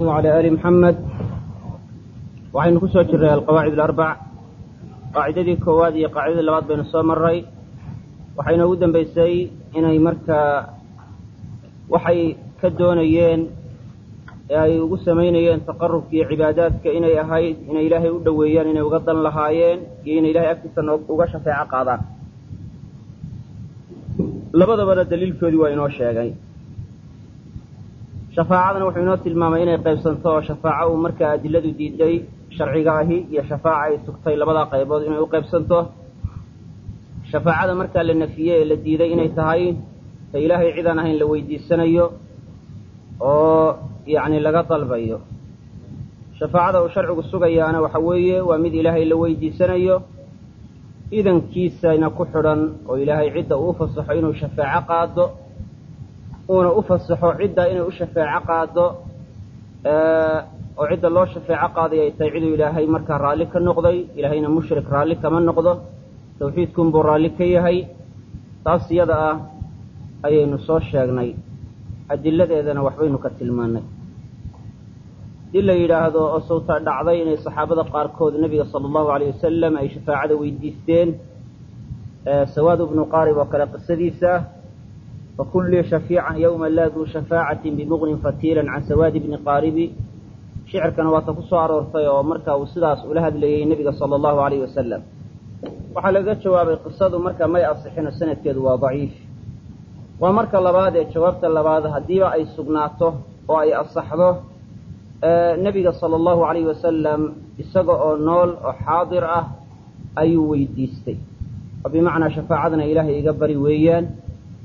وعلى آل محمد waxaynu ku soo jirray alqawaacid alarbac qaacidadii koowaad iyo qaacidadii labaad baynu soo maray waxayna ugu dambaysay inay markaa waxay ka doonayeen ee ay ugu samaynayeen taqarubka iyo cibaadaadka inay ahayd inay ilaahay u dhoweeyaan inay uga dan lahaayeen iyo inay ilahay agtiisa uga shafeeco qaadaan labadabana daliilkoodii waa inoo sheegay shafaacadana wuxuu inoo tilmaamay inay qaybsanto oo shafaaco uu markaa adiladu diiday sharciga ahi iyo shafaaca ay sugtay labadaa qaybood inay u qaybsanto. Shafaacada markaa la nafiyey ee la diiday inay tahay ta ilaahay cidaan ahayn la weydiisanayo oo yacni laga dalbayo. Shafaacada uu sharcigu sugayaana waxa weeye waa mid ilaahay la weydiisanayo idankiisana ku xidhan oo ilaahay cidda uu u fasaxo inuu shafaaco qaado uuna u fasaxo cidda inay u shafeeco qaado oo cidda loo shafeeco qaaday ay tahay ciduu ilaahay markaa raalli ka noqday ilaahayna mushrik raalli kama noqdo tawxiidkunbuu raalli ka yahay. Taas iyada ah ayaynu soo sheegnay adiladeedana waxbaynu ka tilmaanay haddii la yidhaahdo oo sawta dhacday inay saxaabada qaarkood nebiga sala allahu alayh wasalam ay shafaacada weydiisteen sawaad bnu qaarib oo kale qisadiisa fakun lii shafiican yowma laa duu shafaacatin bimugnin fatiilan can sawaadi bni qaaribi shicirkana waata ku soo aroortay oo marka uu sidaas ula hadlayey nebiga sala allahu alayh wasalam waxaa laga jawaabay qisadu marka may asixino sanadkeedu waa daciif waa marka labaad ee jawaabta labaad haddiiba ay sugnaato oo ay asaxdo nebiga sala allahu alayh wasalam isaga oo nool oo xaadir ah ayuu weydiistay oo bimacnaa shafaacadana ilaahay iga bari weeyaan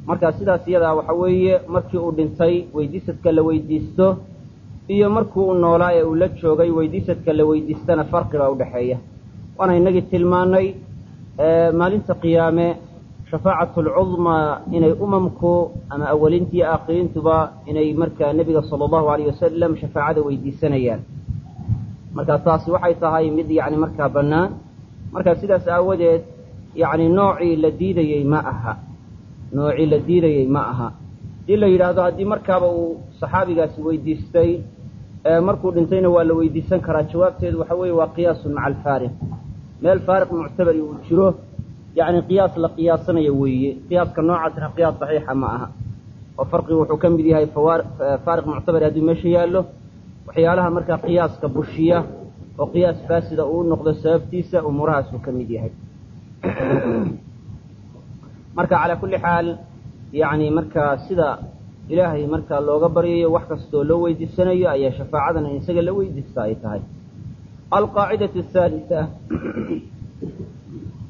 marka sidaas iyadaa waxa weeye markii uu dhintay weydiisadka la weydiisto iyo markii uu noolaa ee uu la joogay weydiisadka la weydiistana farqi baa udhexeeya waana inagii tilmaanay maalinta qiyaame shafaacatu alcudmaa inay umamku ama awalintii aakhiriintuba inay markaa nebiga sala allahu alayh wasalam shafaacada weydiisanayaan. Marka taasi waxay tahay mid yacni markaa bannaan. Marka sidaas aawadeed yacni noocii la diidayey ma aha noocii la diidayey ma aha. Hadii la yidhaahdo haddii markaaba uu saxaabigaasi weydiistay markuu dhintayna waa la weydiisan karaa jawaabteedu waxa weeye waa qiyaasun maca alfaariq. Meel faariq muctabari uu jiro yacni qiyaas la qiyaasanayo weeye. Qiyaaska noocaasna qiyaas saxiixa ma aha. Oo farqigu wuxuu ka mid yahay faariq muctabari hadduu meesha yaallo. Waxyaalaha markaa qiyaaska bushiya oo qiyaas faasida uu noqdo sababtiisa umuurahaasuu ka mid yahay marka calaa kulli xaal yacni markaa sida ilaahay markaa looga baryayo wax kastoo loo weydiisanayo ayaa shafaacadana isaga la weydiista ay tahay. Alqaacidatu athaalisa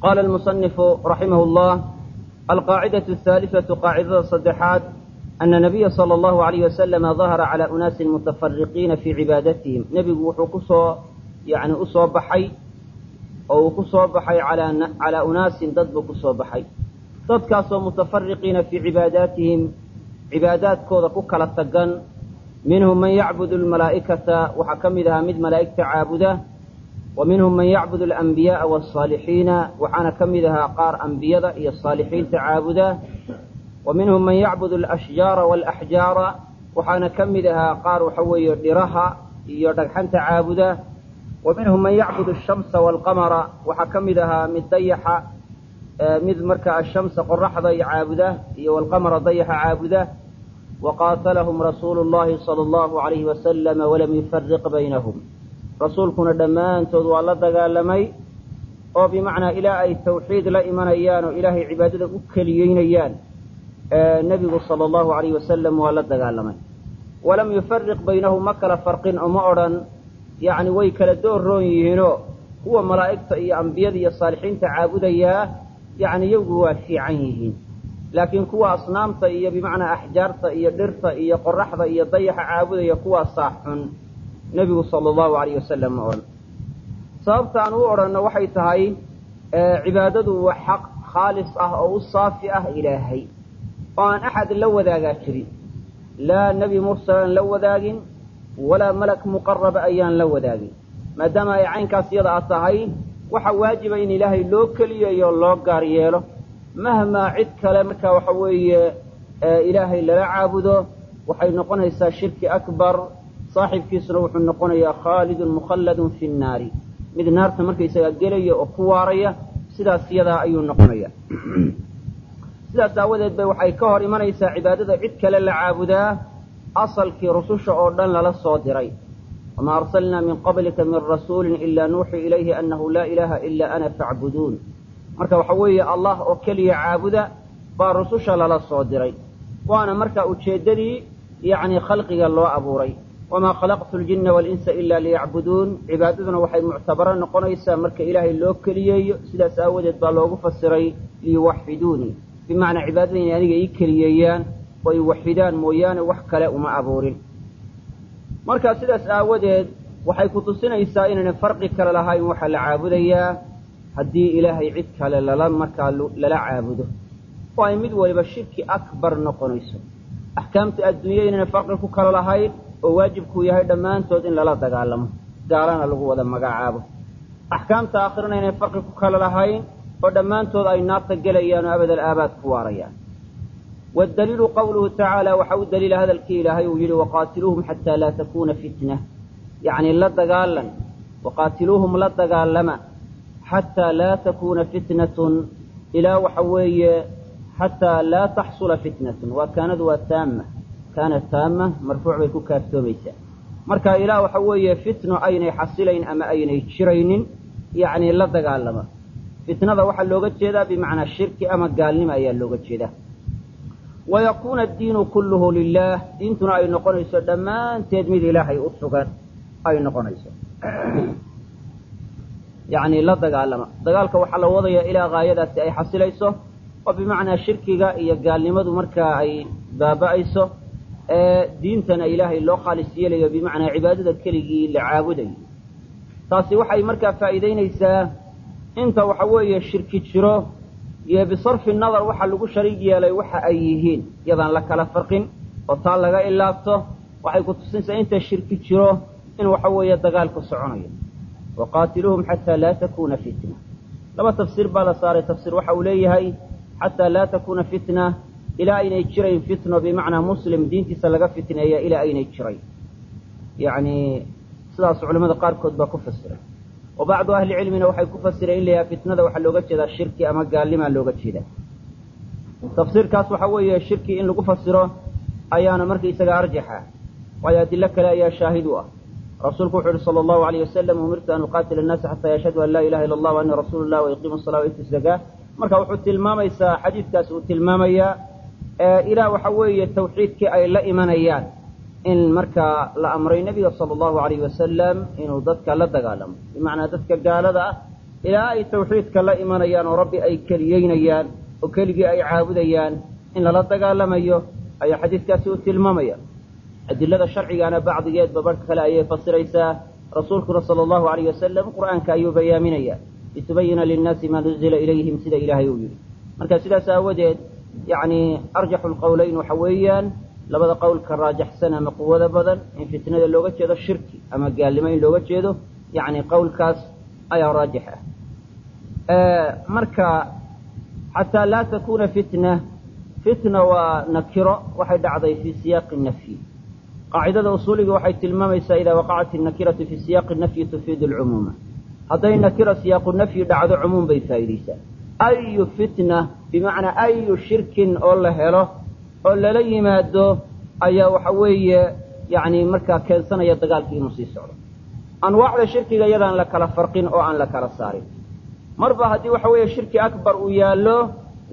qaala almusanifu raximah llah alqaacidatu ahaalisatu qaacidada saddexaad ana nabiya sala allahu alayh wasalama dahara calaa unaasin mutafariqiina fii cibaadatihim nebigu wuxuu ku soo yani u soo baxay oo uu ku soo baxay calaa unaasin dad buu ku soo baxay dadkaasoo mutafariqiina fii cibaadaatihim cibaadaadkooda ku kala tagan. Minhum man yacbudu almalaa'ikata waxaa ka mid ahaa mid malaa'igta caabuda. Wa minhum man yacbudu alambiyaaa wasaalixiina waxaana ka mid ahaa qaar ambiyada iyo saalixiinta caabuda. Wa minhum man yacbudu alashjaara waalaxjaara waxaana ka mid ahaa qaar waxa weeye dhiraha iyo dhagxanta caabuda. Wa minhum man yacbudu ashamsa waalqamara waxaa ka mid ahaa mid dayaxa mid marka ashamsa qoraxda caabuda iyo walqamara dayaxa caabuda waqaatalahum rasuulu llahi sala allahu alayhi wasalama walam yufariq baynahum. Rasuulkuna dhammaantood waa la dagaalamay oo bimacnaa ilaa ay tawxiid la imanayaan oo ilaahay cibaadada u keliyeynayaan nebigu sala allahu alayh wasalam waa la dagaalamay. Walam yufariq baynahum ma kala farqin oo ma odhan yacni way kala doorroon yihiinoo kuwa malaa'igta iyo ambiyada iyo saalixiinta caabudayaa yacni iyagu waa fiican yihiin. Laakiin kuwa asnaamta iyo bimacnaa axjaarta iyo dhirta iyo qoraxda iyo dayaxa caabudaya kuwaasaa xun nebigu sala allahu alayh wasalam ma odhan sababta aan u odhanno waxay tahay cibaadadu waa xaq khaalis ah oo u saafi ah ilaahay. Oo aan axad la wadaagaa jirin. Laa nebi mursalaan la wadaagin walaa malak muqaraba ayaan la wadaagin. Maadaama ay caynkaas iyada a tahay waxa waajiba in ilaahay loo keliyayo loo gaar yeelo. Mahmaa cid kale marka waxa weeye ilaahay lala caabudo waxay noqonaysaa shirki akbar. Saaxibkiisuna wuxuu noqonayaa khaalidun mukhalladun fi nnaari. Mid naarta markaysagaa gelaya oo ku waaraya sidaas iyadaa ayuu noqonaya sidaas aawadeed bay waxay ka hor imanaysaa cibaadada cid kale la caabudaa asalkii rususha oo dhan lala soo diray wamaa arsalnaa min qablika min rasuulin ilaa nuuxii ilayhi annahu laa ilaaha ilaa ana facbuduun marka waxa weeye allah oo keliya caabuda baa rususha lala soo diray. Waana marka ujeeddadii yacni khalqiga loo abuuray. wamaa khalaqtu ljinna waalinsa ilaa liyacbuduun cibaadaduna waxay muctabaro noqonaysaa marka ilaahay loo keliyeeyo sidaas aawadeed baa loogu fasiray liyuwaxiduunii bimacnaa cibaadada inay aniga ii keliyeeyaan oo ay waxidaan mooyaane wax kale uma abuurin marka sidaas aawadeed waxay ku tusinaysaa inayna farqi kale lahayn waxaa la caabudayaa haddii ilaahay cid kale lala markaa lala caabudo. Oo ay mid waliba shirki akbar noqonayso. Axkaamta adduunya inayna farqi ku kale lahayn oo waajibkuu yahay dhammaantood in lala dagaalamo gaalana lagu wada magacaabo. Axkaamta aakhirana inay farqi ku kale lahayn oo dhammaantood ay naarta gelayaan oo abadal aabaad ku waarayaan waddaliilu qawluhu tacaala waxa u daliila hadalkii ilaahay uu yidhi waqaatiluuhum xataa laa takuuna fitna yacni la dagaalan waqaatiluuhum la dagaalama xataa laa takuuna fitnatun ilaa waxa weeye xataa laa taxsula fitnatun waa kaanadu waa taama kaana taama marfuuc bay ku kaaftoomaysaa marka ilaa waxa weeye fitno aynay xasilayn ama aynay jiraynin yacni la dagaalama fitnada waxaa looga jeedaa bimacnaa shirki ama gaalnimo ayaa looga jeedaa wayakuuna addiinu kulluhu lilaah diintuna ay noqonayso dhammaanteed mid ilaahay u sugan ay noqonayso yacni la dagaalama dagaalka waxaa la wadayaa ilaa haayadaasi ay xasilayso oo bimacnaa shirkiga iyo gaalnimadu markaa ay baaba'ayso ee diintana ilaahay loo khaalis yeelayo bimacnaa cibaadada keligii la caabudayo taasi waxay markaa faa'iidaynaysaa inta waxa weeye shirki jiro iyo bisarfi nadar waxa lagu shariig yeelay waxa ay yihiin. Iyadaan la kala farqin oo taa laga ilaabto waxay ku tusinaysaa inta shirki jiro in waxa weeye dagaalku soconayo. Waqaatiluuhum xataa laa takuuna fitna. Laba tafsiir baa la saaray. Tafsiir waxa uu leeyahay xataa laa takuuna fitna ilaa aynay jirayn fitno bimacnaa muslim diintiisa laga fitneeya ilaa aynay jirayn yacni sidaas culamada qaarkood baa ku fasiray wa bacdu ahli cilmina waxay ku fasireen in la yahay fitnada waxaa looga jeedaa shirki ama gaalnimaa looga jeedaa tafsiirkaas waxa weeye shirki in lagu fasiro ayaana markaisaga arjaxa waayo adilo kale ayaa shaahid u ah rasuulku wuxu uhi sala allahu alayh wasalam umirtu an uqaatila annaasa xataa yashhadu an laa ilaha illa allah wa anni rasuulu llah wa yuqiimu asala wa zakaa marka wuxuu tilmaamaysaa xadiidkaas uu tilmaamayaa ilaa waxa weeye tawxiidkii ay la imanayaan in markaa la amray nebiga sala allahu alayhi wasalam inuu dadka la dagaalamo. Bimacnaa dadka gaalada ah ilaa ay tawxiidka la imanayaan oo rabbi ay keliyeynayaan oo keligii ay caabudayaan in lala dagaalamayo ayaa xadiidkaasi uu tilmaamaya. Adilada sharcigaana bacdigeedba barhka kale ayay fasiraysaa rasuulkuna sala allahu alayh wasalam qur'aanka ayuu bayaaminaya. Litubayina linnaasi maa nuzila ilayhim sida ilaahay uu yidhi. Marka sidaas aawadeed yacni arjaxu lqowleyn waxa weeyaan labada qowlka raajaxsan ama quwada badan in fitnada looga jeedo shirki ama gaalnimo in looga jeedo yacni qowlkaas ayaa raajix ah. Marka xataa laa takuuna fitna fitna waa nakiro waxay dhacday fii siyaaqi nafyi. Qaacidada usuuliga waxay tilmaamaysaa idaa waqacat innakiratu fii siyaaqi nafyi tufiidu alcumuuma. Hadday nakira siyaaqu nafyi dhacdo cumuum bay faa'iidaysaa. Ayu fitna bimacnaa ayu shirkin oo la helo oo lala yimaado ayaa waxa weeye yacni markaa keensanaya dagaalkii inuu sii socdo. Anwaacda shirkiga iyadaan la kala farqin oo aan la kala saarin. Marba haddii waxa weeye shirki akbar uu yaallo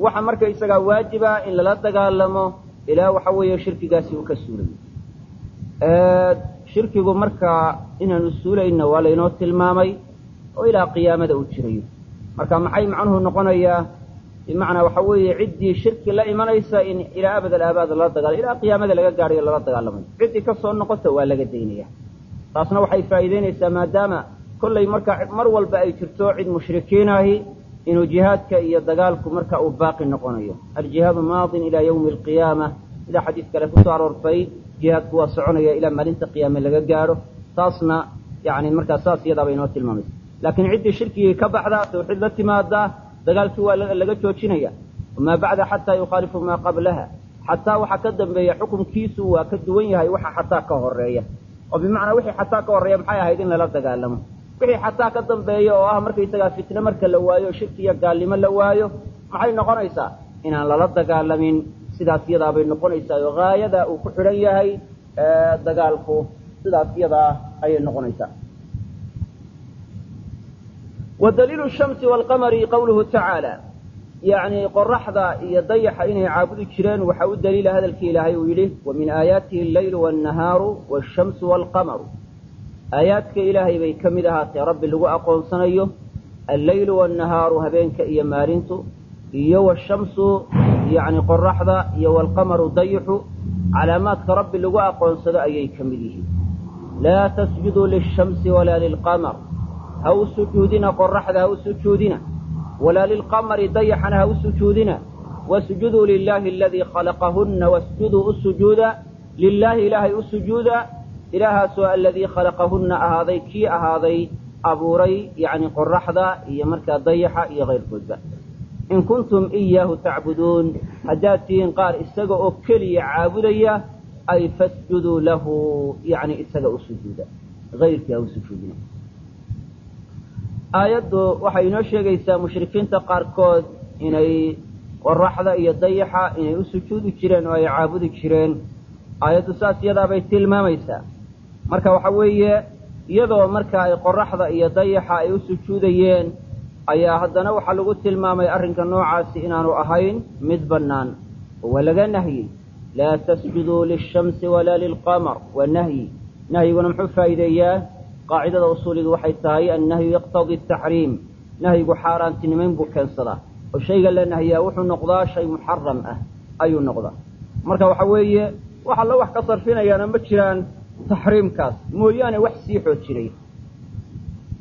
waxa marka isagaa waajiba in lala dagaalamo ilaa waxa weeye shirkigaasi uu ka suulayo shirkigu markaa inaanu suulayna waa laynoo tilmaamay oo ilaa qiyaamada uu jirayo marka maxay macnuhu noqonayaa bimacnaa waxa weeye ciddii shirki la imanaysa in ilaa abad alaabaad lala dagaal ilaa qiyaamada laga gaadhayo lala dagaalamayo ciddii ka soo noqota waa laga daynaya taasna waxay faa'iidaynaysaa maadaama kollay markaa mar walba ay jirto cid mushrikiinahi inuu jihaadka iyo dagaalku marka uu baaqi noqonayo. Aljihaadu maadin ilaa yawmi alqiyaama sida xadiis kale ku soo aroortay jihaadku waa soconaya ilaa maalinta qiyaame laga gaadho. Taasna yani markaa saas iyadaaba inoo tilmaamaysa laakiin ciddii shirkigii ka baxda tawxiid la timaada dagaalkii waa laga joojinaya. Wamaa bacda xataa yukhaalifu maa qablaha. Xataa waxa ka dambeeya xukunkiisu waa ka duwan yahay waxa xataa ka horreeya oo bimacnaa wixii xataa ka horreeya maxay ahayd in lala dagaalamo? Wixii xataa ka dambeeya oo ah markaysagaa fitne marka la waayo shirki iyo gaalnimo la waayo maxay noqonaysaa inaan lala dagaalamin? Sidaas iyadaa bay noqonaysaa oo haayada uu ku xidhan yahay dagaalku. Sidaas iyadaa ayay noqonaysaa wa daliilu shamsi waalqamari qawluhu tacaala yacni qoraxda iyo dayaxa inay caabudi jireen waxaa u daliila hadalkii ilaahay uu yidhi wa min aayaatihi alleylu waalnahaaru waashamsu waalqamaru aayaadka ilaahay bay ka mid ahaatee rabbi lagu aqoonsanayo alleylu waalnahaaru habeenka iyo maalintu iyo washamsu yacni qoraxda iyo waalqamaru dayixu calaamaadka rabbi lagu aqoonsado ayay ka mid yihiin laa tasjuduu lishamsi walaa lilqamar ha u sujuudina qoraxda ha u sujuudina walaa lilqamari dayaxana ha u sujuudina wasjuduu lilaahi aladii khalaqahunna wasjuduu u sujuuda lilaahi ilaahay u sujuuda ilaahaasoo aladii khalaqahunna ahaaday kii ahaaday abuuray yacni qoraxda iyo markaa dayaxa iyo kayrkoodba in kuntum iyaahu tacbuduun haddaad tihiin qaar isaga oo keliya caabudaya ay fasjuduu lahu yacni isaga u sujuuda ayrkii ha u sujuudina aayaddu waxay inoo sheegaysaa mushrikiinta qaarkood inay qoraxda iyo dayaxa inay u sujuudi jireen oo ay caabudi jireen. Aayaddu saas iyadaabay tilmaamaysaa. Marka waxa weeye iyadoo marka ay qoraxda iyo dayaxa ay u sujuudayeen ayaa haddana waxaa lagu tilmaamay arrinka noocaasi inaanu ahayn mid bannaan. Oo waa laga nahyey laa tasjuduu lishamsi walaa lilqamar. Waa nahyi. Nahyiguna muxuu faa'iideeyaa qaacidada usuulidu waxay tahay annahyu yaqtadii ataxriim nahyigu xaaraantinimayn buu keensadaa. Oo shayga la nahyaa wuxuu noqdaa shay muxaram ah ayuu noqdaa. Marka waxa weeye wax allo wax ka sarfinayaana ma jiraan taxriimkaas mooyaane wax sii xoojinaya.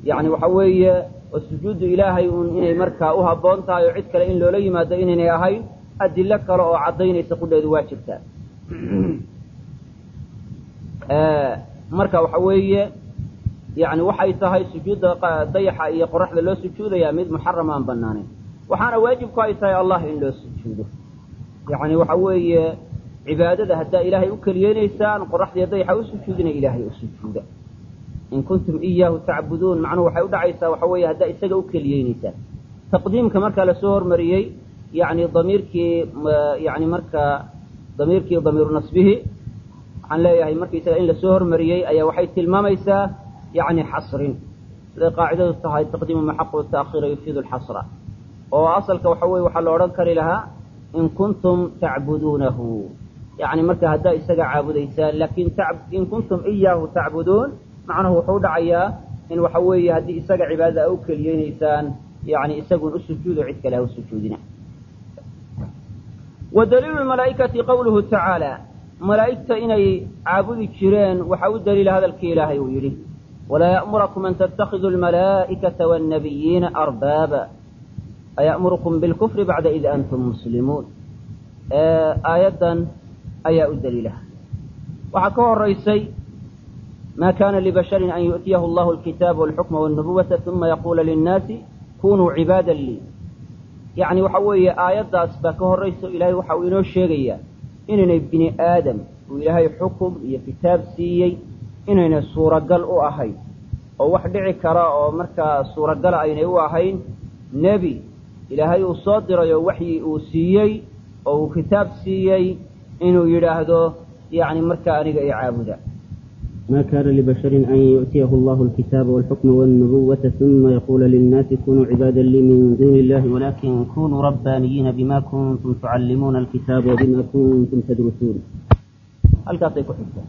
Yacni waxa weeye oo sujuuddu ilaahay uun inay markaa u habboon tahay oo cid kale in loola yimaado inaynay ahayn adilo kale oo caddaynaysa qudheedu waa marka waxa weeye yani waxay tahay sujuudda dayaxa iyo qoraxda loo sujuudayaa mid muxaram aan banaanayn waxaana waajibku ay tahay allah in loo sujuudo. Yani waxa weeye cibaadada haddaa ilaahay u keliyeynaysaan qoraxdiiyo dayaxa u sujuudina ilaahay u sujuuda. In kuntum iyaahu tacbuduun macnuhu waxay udhacaysaa waxa weeye haddaa isaga u keliyeynaysaan taqdiimka markaa la soo hormariyey yani damiirkii yani markaa damiirkii damiiru nasbihi waxaan leeyahay markaisaga in la soo hormariyey ayaa waxay tilmaamaysaa yani xasrin siday qaacidadu tahay taqdiimu maxaqu taakhiira yufiidu lxasra oo asalka waxa weye waxaa la odhan kari lahaa in kuntum tacbuduunahu yani marka haddaa isaga caabudaysaan laakiin in kuntum iyaahu tacbuduun macnuhu wuxuu dhacayaa in waxa weeye haddii isaga cibaadada a u keliyeynaysaan yani isagun u sujuudo cid kale ha u sujuudina wa daliilu malaaikati qawluhu tacaala malaa'igta inay caabudi jireen waxaa u daliila hadalkii ilaahay uu yidhi walaa ya'murakum an tattakhiduu almalaa'ikata waannabiyiina arbaaba aya'murukum bilkufri bacda id antum muslimuun aayaddan ayaa u daliila waxaa ka horaysay ma kana libasharin an yu'tiyahu allahu alkitaaba walxukma walnubuwata uma yaquula linnaasi kunuu cibaadan lii yacni waxa weeye aayaddaas baa ka horraysa ilaahay waxa uu inoo sheegayaa inaynay inayna suuragal u ahayn oo wax dhici kara oo markaa suuragala aynay u ahayn nebi ilaahay uu soo dirayo waxyi uu siiyey oo uu kitaab siiyey inuu yidhaahdo yacni markaa aniga i caabuda. Ma kana libasharin an yu'tiyahu allahu alkitaaba walxukma walnubuwata uma yaquula linnaasi kunuu cibaada lii min duuni illahi walakin kunuu rabbaaniyiina bima kuntum tucallimuuna alkitaaba wabima kuntum tadrusuun. Halkaasay ku xigtaa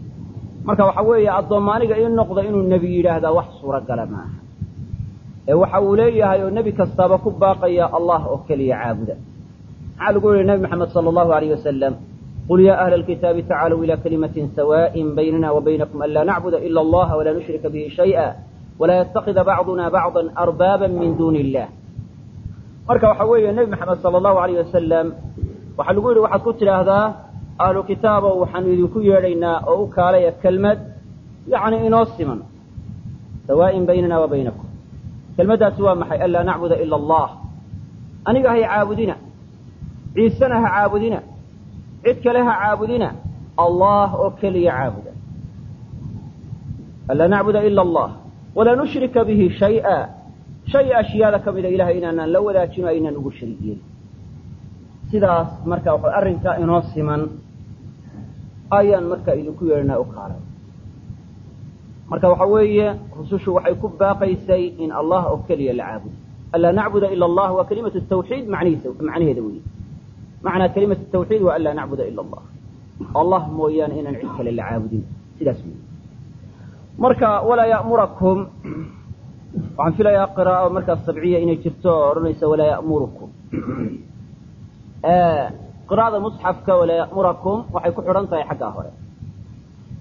marka waxa weeye addoommaaniga ii noqda inuu nebi yidhaahdaa wax suurogala ah ma aha ee waxa uu leeyahay oo nebi kastaaba ku baaqaya allah oo keliya caabuda. Maxaa lagu yihi nebi moxamed sala allahu aleyh wasalam qul yaa ahla alkitaabi tacaalow ilaa kalimatin sawaaءin baynana wa baynakum an laa nacbuda ila allaha walaa nushrika bihi shay'a walaa yatakida bacduna bacdan arbaaban min duuni illah marka waxa weeye nebi moxamed sala allahu aleyh wasalam waxaa lagu yidhi waxaad ku tidhaahdaa ahlu kitaabo waxaanu idinku yeedhaynaa oo u kaalaya kelmad yacni inoo siman sawaaءin baynana wa baynakum. Kelmaddaasi waa maxay? Anlaa nacbuda ila allah aniga hay caabudina. Ciisena ha caabudina. Cid kale ha caabudina. Allah oo keliya caabuda. Anlaa nacbuda ila allah walaa nushrika bihi shay'a shay ashyaada ka mida ilahay inaanaan la wadaajino aynaan ugu sharig yeelin sidaas marka w arrinkaa inoo siman ayaan marka idinku yeedhanaa u kaalay marka waxa weeye rusushu waxay ku baaqaysay in allah oo keliya la caabudo. Anlaa nacbuda ila allah waa kalimatu tawxiid macnaheeda weeye. Macnaa kalimatu tawxiid waa anlaa nacbuda ila allah. Allah mooyaane inaan cid kale la caabudin. Sidaas wey marka walaa ya'murakum waxaan filayaa qiraa'o markaas sabciya inay jirto oo odhanaysa walaa ya'murukum qira'ada musxafka walaa ya'murakum waxay ku xidhan tahay xaggaa hore.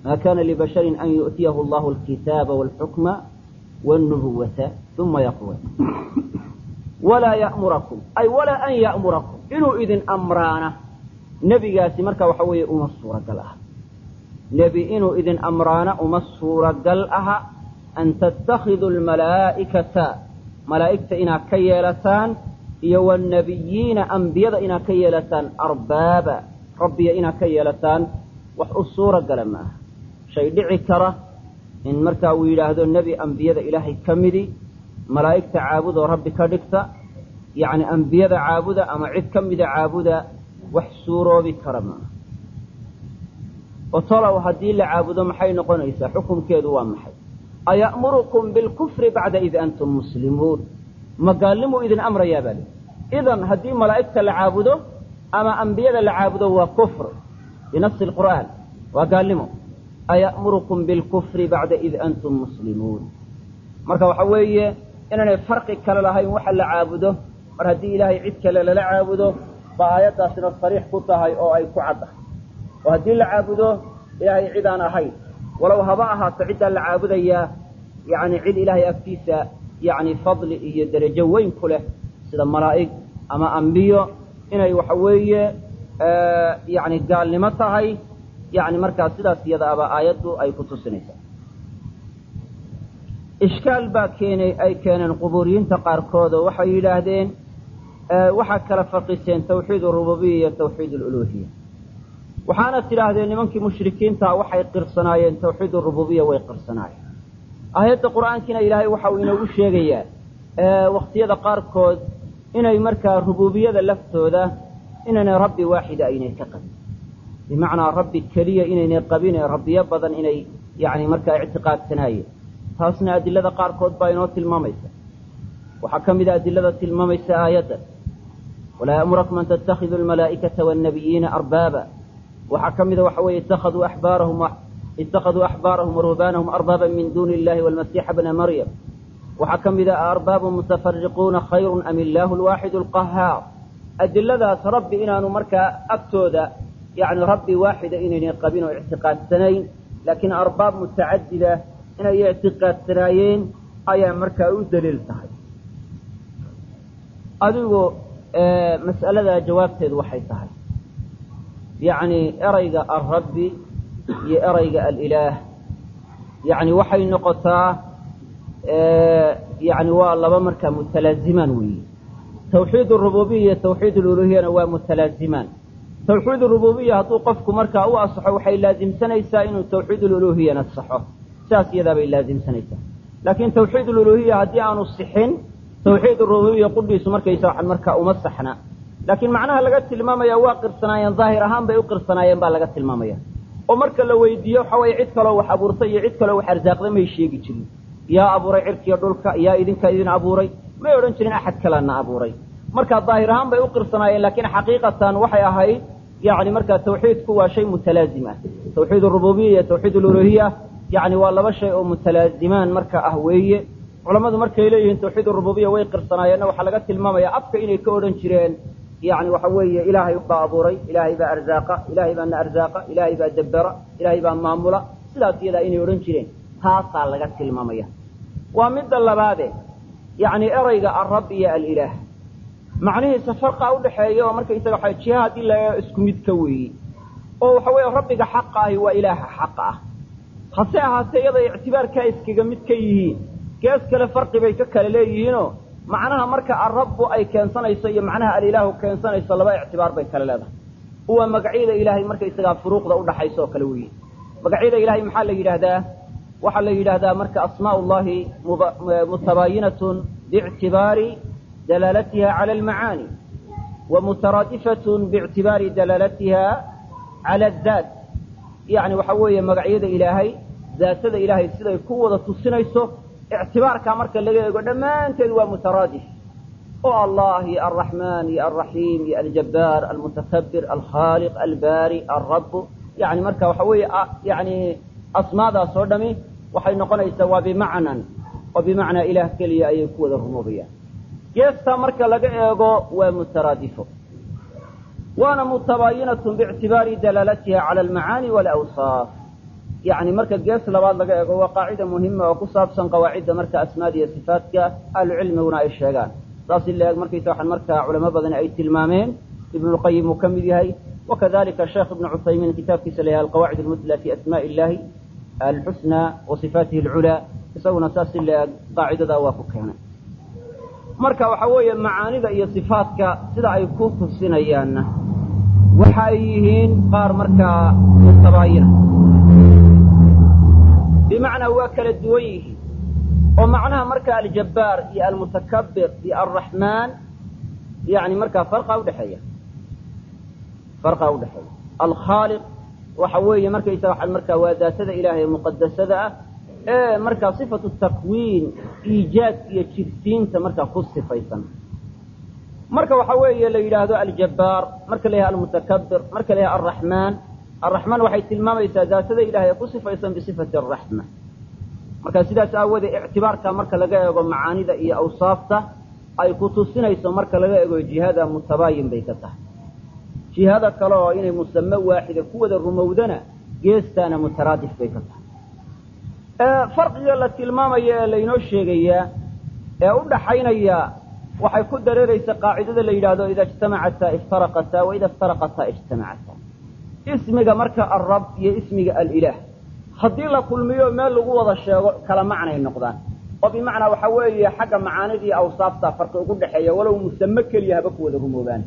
Ma kana libasharin an yu'tiyahu allahu alkitaaba walxukma wاlnubuwata uma yaqul. Walaa ya'murakum ay walaa an ya'murakum inuu idin amraana. Nebigaasi marka waxa weeye uma suuragal aha. Nebi inuu idin amraana uma suuragal aha. An tattakhiduu almalaa'ikata malaa'igta inaad ka yeelataan iyo wاnnabiyiina ambiyada inaad ka yeelataan arbaaba rabbiya inaad ka yeelataan wax u suura gala ma shay dhici kara in markaa uu yidhaahdo nebi ambiyada ilaahay ka midi malaa'igta caabudoo rabbi ka dhigta yacni ambiyada caabuda ama cid ka mida caabuda wax suuroobi kara maaha oo haddii la caabudo maxay noqonaysaa? Xukumkeedu waa maxay? Aya'murukum bilkufri bacda id antum muslimuun. Ma idin amrayaa baa lii idan haddii malaa'igta la caabudo ama ambiyada la caabudo waa kufr binasi lqur'aan waa gaalnimo aya'murukum bilkufri bacda id antum muslimuun marka waxa weeye inaanay farqi kale lahayn waxa la caabudo mar haddii ilaahay cid kale lala caabudo ba aayaddaasina sariix ku tahay oo ay ku caddahay oo haddii la caabudo ilaahay cid aan ahayn walow haba ahaato ciddaa la caabudayaa yacni cid ilaahay agtiisa yacni fadli iyo derajo weyn ku leh sida malaa'ig ama ambiyo inay waxa weeye yacni gaalnimo tahay. Yacni markaa sidaas iyada aba aayaddu ay ku tusinaysaa. Ishkaal baa keenay ay keeneen qubuuriyiinta qaarkood oo waxay yidhaahdeen waxaa kala farqiseen tawxiid arububiya iyo tawxiid aluluhiya waxaana tidhaahdeen nimankii mushrikiinta waxay qirsanaayeen tawxiid arububiya way qirsanaayeen. Aayadda qur'aankiina ilaahay waxa uu inoogu sheegayaa wakhtiyada qaarkood inay markaa rububiyada laftooda inaynay rabbi waaxida aynay ka qabin. Bimacnaa rabbi keliya inaynay qabin ee rabbiyo badan inay yacni markaa ictiqaadsanaayeen taasna adilada qaarkood baa inoo tilmaamaysa. Waxaa ka mid a adilada tilmaamaysa aayaddan walaa ya'murakum an tattakhiduu almalaa'ikata waannabiyiina arbaaba. Waxaa ka mida waxa weeye ittakhaduu axbaarahum ittakhaduu axbaarahum waruhbaanahum arbaaban min duuni illahi walmasiixa bna maryam waxaa ka mida aarbaabu mutafariquuna khayrun am illaahu alwaaxidu alqahaar adiladaas rabbi inaanu markaa agtooda yacni rabbi waaxida inaynay qabin oo ictiqaadsanayn laakiin arbaab mutacadida inay ictiqaadsanaayeen ayaa markaa u daliil tahay. Adigu mas'alada jawaabteedu waxay tahay. Yacni erayga alrabbi iyo erayga alilaah. Yacni waxay noqotaa yani waa laba markaa mutalaazimaan weeye tawxiid arububiya iyo tawxiid aluluhiyana waa mutalaazimaan tawxiid arububiya hadduu qofku markaa u asaxo waxay laazimsanaysaa inuu tawxiid aluluhiyana saxo. Sidaas iyadaa bay laazimsanaysaa. Laakiin tawxiid aluluhiya haddii aanu sixin tawxiid arububiya qudhiisu markaysa waxan markaa uma saxna. Laakiin macnaha laga tilmaamaya waa qirsanaayeen daahir ahaan bay u qirsanaayeen baa laga tilmaamaya oo marka la weydiiyo waxa weye cid kaloo wax abuurtay iyo cid kaloo wax arsaaqda may sheegi jirin yaa abuuray cirkiiyo dhulka yaa idinka idin abuuray may odhan jirin axad kalena abuuray. Marka daahir ahaan bay u qirsanaayeen laakiin xaqiiqatan waxay ahayd yani markaa tawxiidku waa shay mutalaazim ah tawxiid arububiya iyo tawxiid aluluhiya yani waa laba shay oo mutalaazimaan marka ah weeye. Culammadu markay leeyihiin tawxiid arububiya way qirsanaayeenna waxaa laga tilmaamaya afka inay ka odhan jireen. Yani waxa weeye ilaahay baa abuuray ilaahay baa arzaaqa ilaahay baa na arzaaqa ilaahay baa dabbera ilaahay baa maamula. Sidaas iyadaa inay odhan jireen taasaa laga tilmaamaya. Waa midda labaade yacni erayga alrab iyo alilaah. Macnihiisa farqa udhaxeeya oo markaysaga waxa jiha haddii la isku mid ka weeye oo waxa weeye rabbiga xaqa ahi waa ilaaha xaqa ah. Hase ahaatee iyada ictibaarkaa iskaga mid ka yihiin gees kale farqi bay ka kale leeyihiinoo macnaha marka alrabbu ay keensanayso iyo macnaha alilaahu keensanayso laba ictibaar bay kale leedahay. Uwa magacyada ilaahay markaysagaa furuuqda udhaxaysa oo kale weeye magacyada ilaahay maxaa la yidhaahdaa waxaa la yidhaahdaa marka asmaa llahi mutabaayinatun biictibaari dalaalatiha cala almacaani wa mutaraadifatun biictibaari dalaalatiha cala addaat yacni waxa weeye magacyada ilaahay daatada ilaahay siday ku wada tusinayso ictibaarkaa marka laga eego dhammaanteed waa mutaraadif oo allah alraxmaan iyo alraxiim iyo aljabbaar almutakabir alkhaaliq albaari alrabb yani marka waxa weeye yani asmaadaas oo dhami waxay noqonaysaa waa bimacnan oo bimacnaa ilaah keliya ayay ku wada rumoobayaan geestaa marka laga eego waa mutaraadifo waana mutabaayinatun biictibaari dalaalatiha cala almacaani walawsaaf. Yani marka gees labaad laga eego waa qaacida muhima oo ku saabsan qawaacidda marka asmaada iyo sifaatka ahlucilmiguna ay sheegaan. Saas in la eg markaysa waxaan markaa culamo badani ay tilmaameen ibnulqayim uu ka mid yahay wakadalika sheekh ibnu cuthaymiin kitaabkiisa la yahay alqawaacid almutla fi asmaءi illahi alxusna wa sifaatihi alculaa isaguna saas in la eg qaacidadaa waa ku keenay marka waxa weeye macaanida iyo sifaatka sida ay ku tusinayaanna waxa ay yihiin qaar markaa mutabaayina bimacnaa waa kala duwan yihiin oo macnaha marka aljabbaar iyo almutakabir iyo alraxmaan yani markaa farqa udhexeeya farqa udhexeeya alkhaaliq waxa weeye markaysa waa markaa waa daatada ilaahay muqadasada ah ee markaa sifatu takwiin iijaadka iyo jirsiinta markaa ku sifaysan. Marka waxa weeye la yidhaahdo aljabbaar marka la yahay almutakabir marka la yahay alraxmaan alraxmaan waxay tilmaamaysaa daatada ilahay ee ku sifaysan bisifati araxma marka sidaas aawoodee ictibaarka marka laga eego macaanida iyo awsaafta ay ku tusinayso marka laga eego jihada mutabaayin bay ka tahay jihada kale oo inay musame waaxida ku wada rumowdana geestaana mutaraadif bay ka tahay. Farqiga la tilmaamaya ee laynoo sheegayaa ee u dhaxaynaya waxay ku dareeraysa qaacidada la yidhaahdo ida ijtamacata iftaraqata wa ida iftaraqata ijtamacata ismiga marka alrab iyo ismiga alilaah. Haddii la kulmiyo meel lagu wada sheego kala macnay noqdaan. Oo bimacnaa waxa weeye xagga macaanida iyo farqi ugu dhexeeya walow musame keliya haba ku wada rumoobaan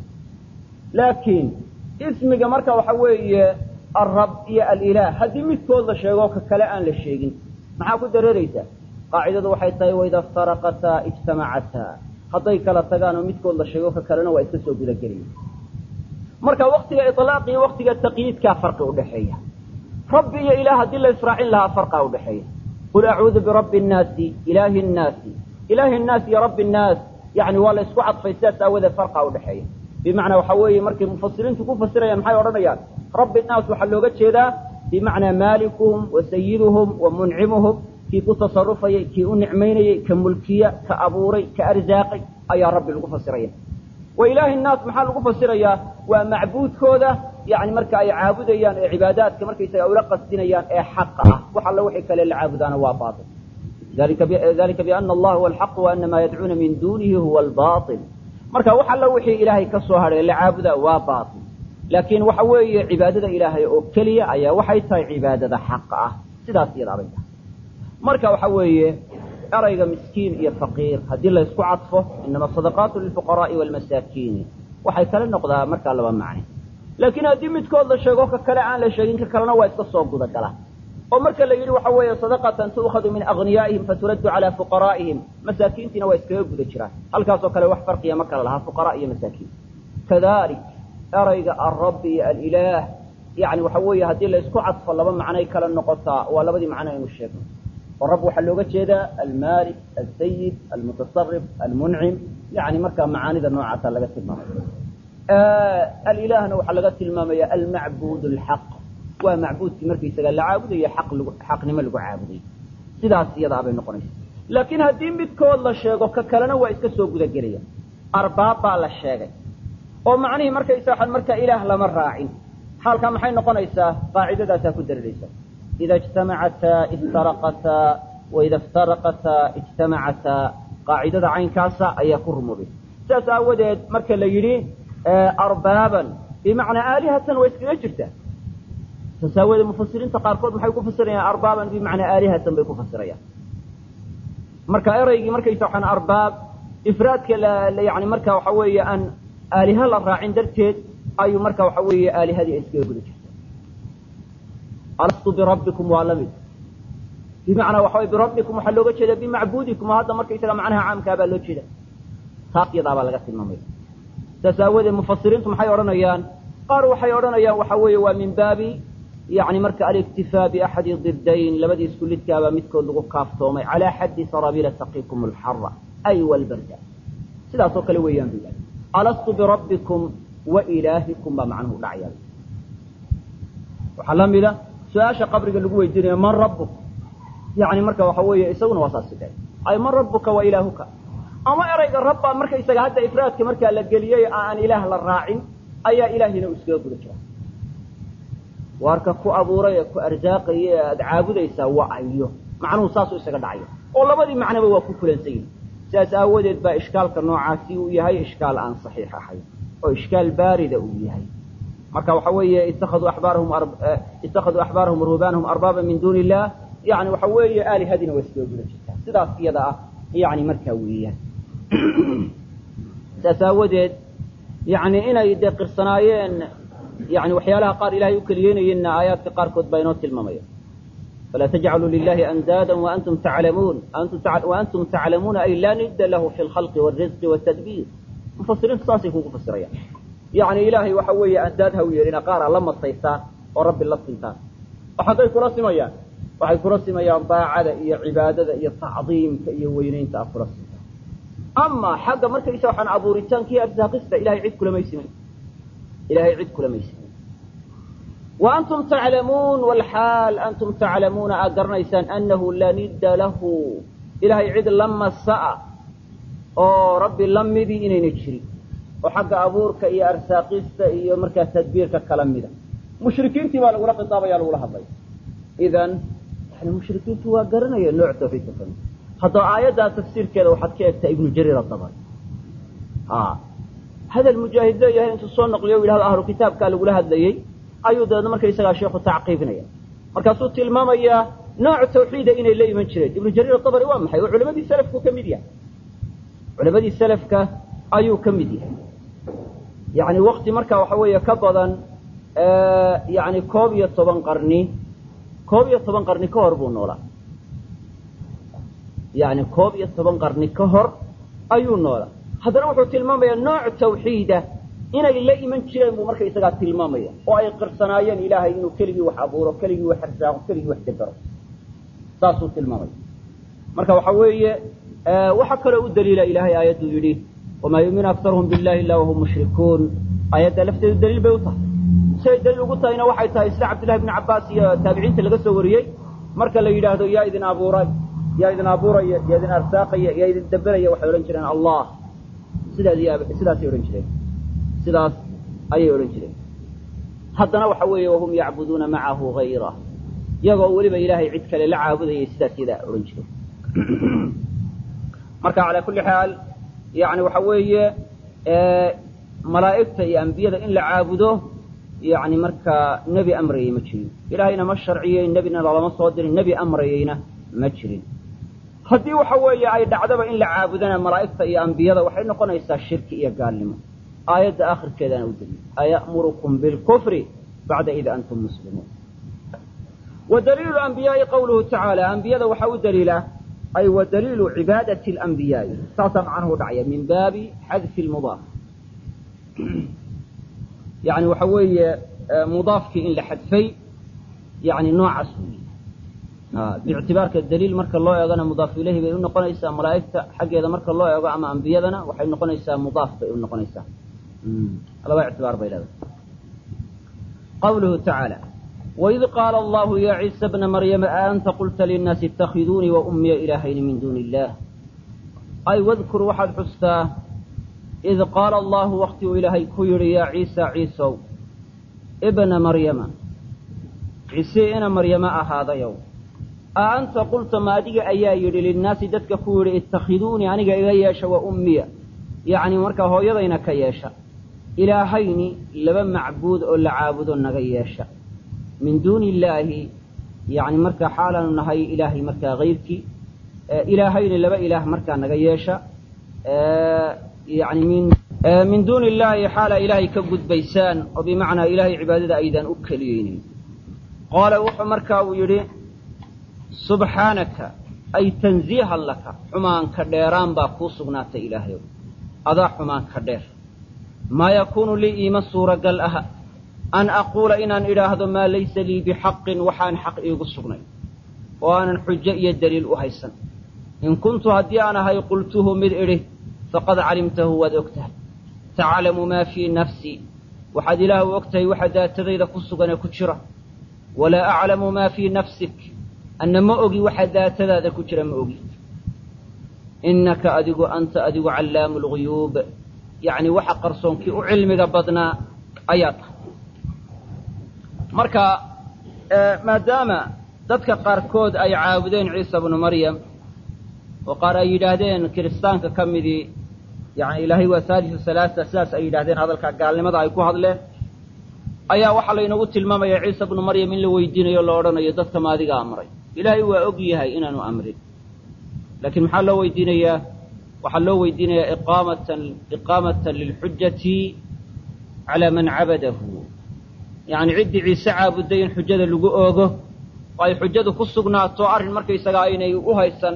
laakiin ismiga marka waxa weeye alrab iyo alilaah haddii midkood la sheego ka kale aan la sheegin. Maxaa ku dareeraysa qaacidadu waxay tahay waida iftaraqataa ijtamacataa hadday kala tagaan oo midkood la sheego ka kalena waa iska soo gudagelaya marka waktiga ilaaq iyo waktiga taqyiidkaa farqi udhexeeya rabbi iyo ilaah haddii la israacin lahaa farqaa udhexeeya qul acuudu birabbi nnaasi ilaahi nnaasi ilaahi nnaas iyo rabbi nnaas. Yani waa la isku cadfay sidaas aawadeed farqaa udhexeeya bimacnaa waxa weeye markay mufasiriintu ku fasirayaan maxay odhanayaan? Rabbi nnaas waxaa looga jeedaa bimacnaa maalikuhum wa sayiduhum wa muncimuhum kii ku tasarufayay kii u nicmaynayey ka mulkiya ka abuuray ka arsaaqay ayaa rabbi lagu fasiraya wa ilaahi nnaas maxaa lagu fasirayaa waa macbuudkooda yani marka ay caabudayaan ee cibaadaadka markaysaga ula qasdinayaan ee xaqa ah. Wax alla wixii kale la caabudaana waa bail dalika biana allah huwa alxaq wa ana maa yadcuuna min dunihi huwa albail marka wax alla wixii ilaahay ka soo hadhay la caabuda waa bail laakiin waxa weeye cibaadada ilaahay oo keliya ayaa waxay tahay cibaadada xaqa ah. Sidaas iyadaabay marka waxa weeye erayga miskiin iyo faqiir haddii la isku cadfo inama sadaqaatu lilfuqaraai waalmasaakiini waxay kala noqdaa markaa laba macne laakiin haddii midkood la sheego ka kale aan la sheegin ka kalena waa iska soo gudagala oo marka la yidhi waxa weeye sadaqatan tu'khadu min aghniyaa'ihim faturaddu calaa fuqaraa'ihim. Masaakiintiina waa iskaga guda jiraan. Halkaasoo kale wax farqiya ma kala lahaa fuqaraa iyo masaakiin. Kadalik erayga alrabbi iyo alilaah. Waxa weeye haddii la cadfo laba macnay kala noqotaa. Waa labadii macno aynu sheegno oo rabb waxaa looga jeedaa almaalik alsayid almutasarif almuncim yani markaa macaanida noocaasa laga tilmaamaya alilahna waxaa laga tilmaamaya almacbud alxaq waa macbuudkii markaysaga la caabudayo xaqnimo lagu caabuday. Sidaas iyadaa bay noqonaysa. Laakiin haddii midkood la sheego ka kalena waa iska soo gudagelaya. Arbaab baa la sheegay. Oo macnihii markaysa waxaan markaa ilaah lama raacin. Xaalkaa maxay noqonaysaa? Qaacidadaasaa ku dariraysa ida ijtamacataa iftaraqataa waida iftaraqataa ijtamacataa qaacidada caynkaasa ayaa ku rumoobay sidaas aawadeed marka la yidhi arbaaban bimacnaa aalihatan waa iskaga jirtaa saas aawadeed mufasiriinta qaarkood maxay ku fasirayaan arbaaban bimacnaa aalihatan bay ku fasirayaan. Marka eraygii markaysa waxaan arbaab ifraadka yani marka waxa weeye aan aaliha la raacin darteed ayuu marka waxa weeye aalihadii ay iskaga guda jirta alastu birabbikum waa la mid bimacnaa waxa weye birabbikum waxaa looga jeeda bimacbuudikum oo hadda markaysaga macnaha caamkaa baa loo jeeda taas yadaa baa laga tilmaamaya saas aawadeed mufasiriintu maxay odhanayaan? Qaar waxay odhanayaan waxa weeye waa min baabi yani marka aliktifaa biaxadi diddayn labadii isku midkood lagu kaaftoomay calaa xaddi sarabila taqiikum alxara ay walbarda sidaasoo kale weeyaan bu yidhahda alastu birabbikum wa ilaahikum baa macnuhu dhacaya waxaa la mida su'aasha qabriga lagu weydiinaya man rabbuk yani marka waxa weeye isaguna waa saasi dhe ay man rabbuka wa ilaahuka ama erayga rabbaa markaysaga hadda ifraadka markaa la geliyey aan ilaah la raacin ayaa ilaahina uu iskaga guda jira waarka ku abuuray ee ku arsaaqaya ee aada caabudaysaa waa ayo. Macnuhu saasuu isaga dhacaya oo labadii macnoba waa ku kulansan yihiin sidaas aawadeed baa ishkaalka noocaasi uu yahay ishkaal aan saxiix ahayn oo ishkaal baarida uu yahay. Marka waxa weeye ittakhaduu axbaarahum axbaarahum ruhbaanahum arbaaba min duuni illah yani waxa weeye aalihadiina waa iskaga guda jirtaa. Sidaas iyada ah yani markaa weeyaan. Sidaas aawadeed yani inay dee yani waxyaalaha qaar ilahay u keliyeynayeenna aayaadka qaarkood baa inoo tilmaamaya falaa tajcaluu lilahi andaada waantum taclamuun waantum taclamuuna ay laa nidda lahu fi lkhalqi wاlrisqi wاtadbiir mufasiriintu saasay kugu fasirayaan yani ilaahay waxa weeye andaad ha u yeelina qaar a la oo rabbi la sintaan oo xaggay kula simayaan waxay kula simayaan daacada iyo cibaadada iyo tacdiimka iyo weynaynta a kula sintaan ama xagga markaysa waxaan abuuritaankii arsaaqista ilahay cid kulamay simayn ilahay cid kulamay simayn wa antum taclamuun walxaal antum taclamuuna aad garanaysaan anahu laa nidda lahu ilahay cid la masa'a oo rabbi la midii inayna jirin oo xagga abuurka iyo arsaaqista iyo markaa tadbiirka kala mida mushrikiintii baa lagula khitaabaya lagula hadlay idan yani mushrikiintu waa garanaya nooc tawxiidka ka mid haddaba aayaddaa tafsiirkeeda waxaad ka egtaa ibnu jariir adabari hadal mujaahid leeyahay intuu soo naqliyo u yidhahdo ahlu kitaabkaa lagula hadlayey ayuu dabeedna markaysagaa sheekhu tacqiibinaya markaasuu tilmaamayaa nooc tawxiida inay la iman jireen. Ibnu jariir adabari waa maxay? Oo culamadii salafku ka mid yahay. Culamadii salafka ayuu ka mid yahay. Yani wakti marka waxa weeye ka badan yani koob iyo toban qarni koob iyo toban qarni ka hor buu noolaa. Yani koob iyo toban qarni ka hor ayuu noolaa haddana wuxuu tilmaamayaa nooc tawxiida. Inay la iman jireen buu markaysagaa tilmaamaya oo ay qirsanaayeen ilaahay inuu keligii wax abuuro keligii wax arsaaqo keligii wax debero saasuu tilmaamaya. Marka waxa weeye waxa kaloo u daliila ilahay aayadduu yidhi wamaa yuuminu aktaruhum billahi illa wahum mushrikuun aayadda lafteedu daliil bay u tahay. Siday daliil ugu tahayna waxay tahay sida cabdillahi bni cabbaas iyo taabiciinta laga soo wariyey. Marka la yidhaahdo yaa idin abuuray yaa idin abuuraya yaa idin arsaaqaya yaa idin deberaya waxay odhan jireen allah sidaasay ayay odhan jireen. Haddana waxa weeye wahum yacbuduuna macahu hayra iyagoo weliba ilaahay cid kale la caabudayay sidaas yadaa odhan jireen. Marka calaa kulli xaal yani waxa weeye malaa'igta iyo ambiyada in la caabudo yani markaa nebi amrayay ma jirin. Ilaahayna ma sharciyeyn nebina lalama soo dirin nebi amrayeyna ma jirin haddii waxa weeye ay dhacdaba in la caabudana malaa'igta iyo ambiyada waxay noqonaysaa shirki iyo gaalnimo. Aayadda akhirkeedana u daliil. Aya'murukum bilkufri bacda id antum muslimuun. Wa daliilu ambiyaai qawluhu tacaala ambiyada waxaa u daliila ay wa daliilu cibaadati alambiyaai saasaa macnuhu dhacaya min baabi xadfi lmudaaf yani waxa weeye mudaafkii in la xadfay yani noocaas weyi biictibaarka daliil marka loo eegana mudaaf ilahi bay u noqonaysaa malaa'igta xaggeeda marka loo eego ama ambiyadana waxay noqonaysaa mudaaf bay u noqonaysaa laba ictibaar bay leedahay qawluhu tacaala waid qaala allahu ya ciisa bna maryama a anta qulta linnaasi itakhiduunii wa ummiya ilaahayni min duuni illah ay wadkur waxaad xustaa id qaala allahu wakti uu ilaahay ku yidhi yaa ciisa ciisow ibna maryama ciise ina maryama ahaadayow a anta qulta ma adiga ayaa yidhi linnaasi dadka ku yidhi itakhiduunii aniga iga yeesha wa ummiya yacni markaa hooyadayna ka yeesha ilaahayni laba macbuud oo la caabudo naga yeesha min duuni illaahi yacni markaa xaalaanu nahay ilaahay markaa hayrkii ilaahayni laba ilaah markaa naga yeesha yani min duuni illaahi xaalaa ilaahay ka gudbaysaan oo bimacnaa ilaahay cibaadada aydaan u keliyeynin qaala wuxuu markaa uu yidhi subxaanaka ay tanziihan laka. Xumaanka dheeraan baa kuu sugnaatay ilaahayow adaa xumaanka dheer. Maa yakuunu lii iima suuragal ah an aquula inaan idhaahdo maa laysa lii bixaqin waxaan xaq iigu sugnay. Oo aanan xujo iyo daliil u haysan. In kuntu haddii aan ahay qultuhu mid idhi faqad calimtahu waad og tahay taclamu maa fii nafsii. Waxaad ilaahu og tahay waxa daatadayda ku sugan ee ku jira. Walaa aclamu maa fii nafsik anna ma ogi waxa daatadaada ku jira ma ogi. Innaka adigu anta adigu callaamu lguyuub yacni waxa qarsoonkii u cilmiga badnaa ayaa tahay. Marka maadaama dadka qaarkood ay caabudeen ciisa bnu maryam oo qaar ay yidhaahdeen kiristaanka ka midii yani ilaahay waa haalisu halaasa sidaas ay yidhahdeen hadalka gaalnimada ay ku hadleen ayaa waxaa laynoogu tilmaamaya ciisa bnu maryam in la weydiinayo la odhanayo dadka maadiga amray ilaahay waa og yahay inaanu amrin. Laakiin maxaa loo weydiinayaa? Waxaa loo weydiinayaa iqaamatan iqaamatan lilxujati calaa man cabadahu. Yacni ciddii ciise caabuday in xujada lagu oogo oo ay xujadu ku sugnaato arrin markaysagaa aynay u haysan.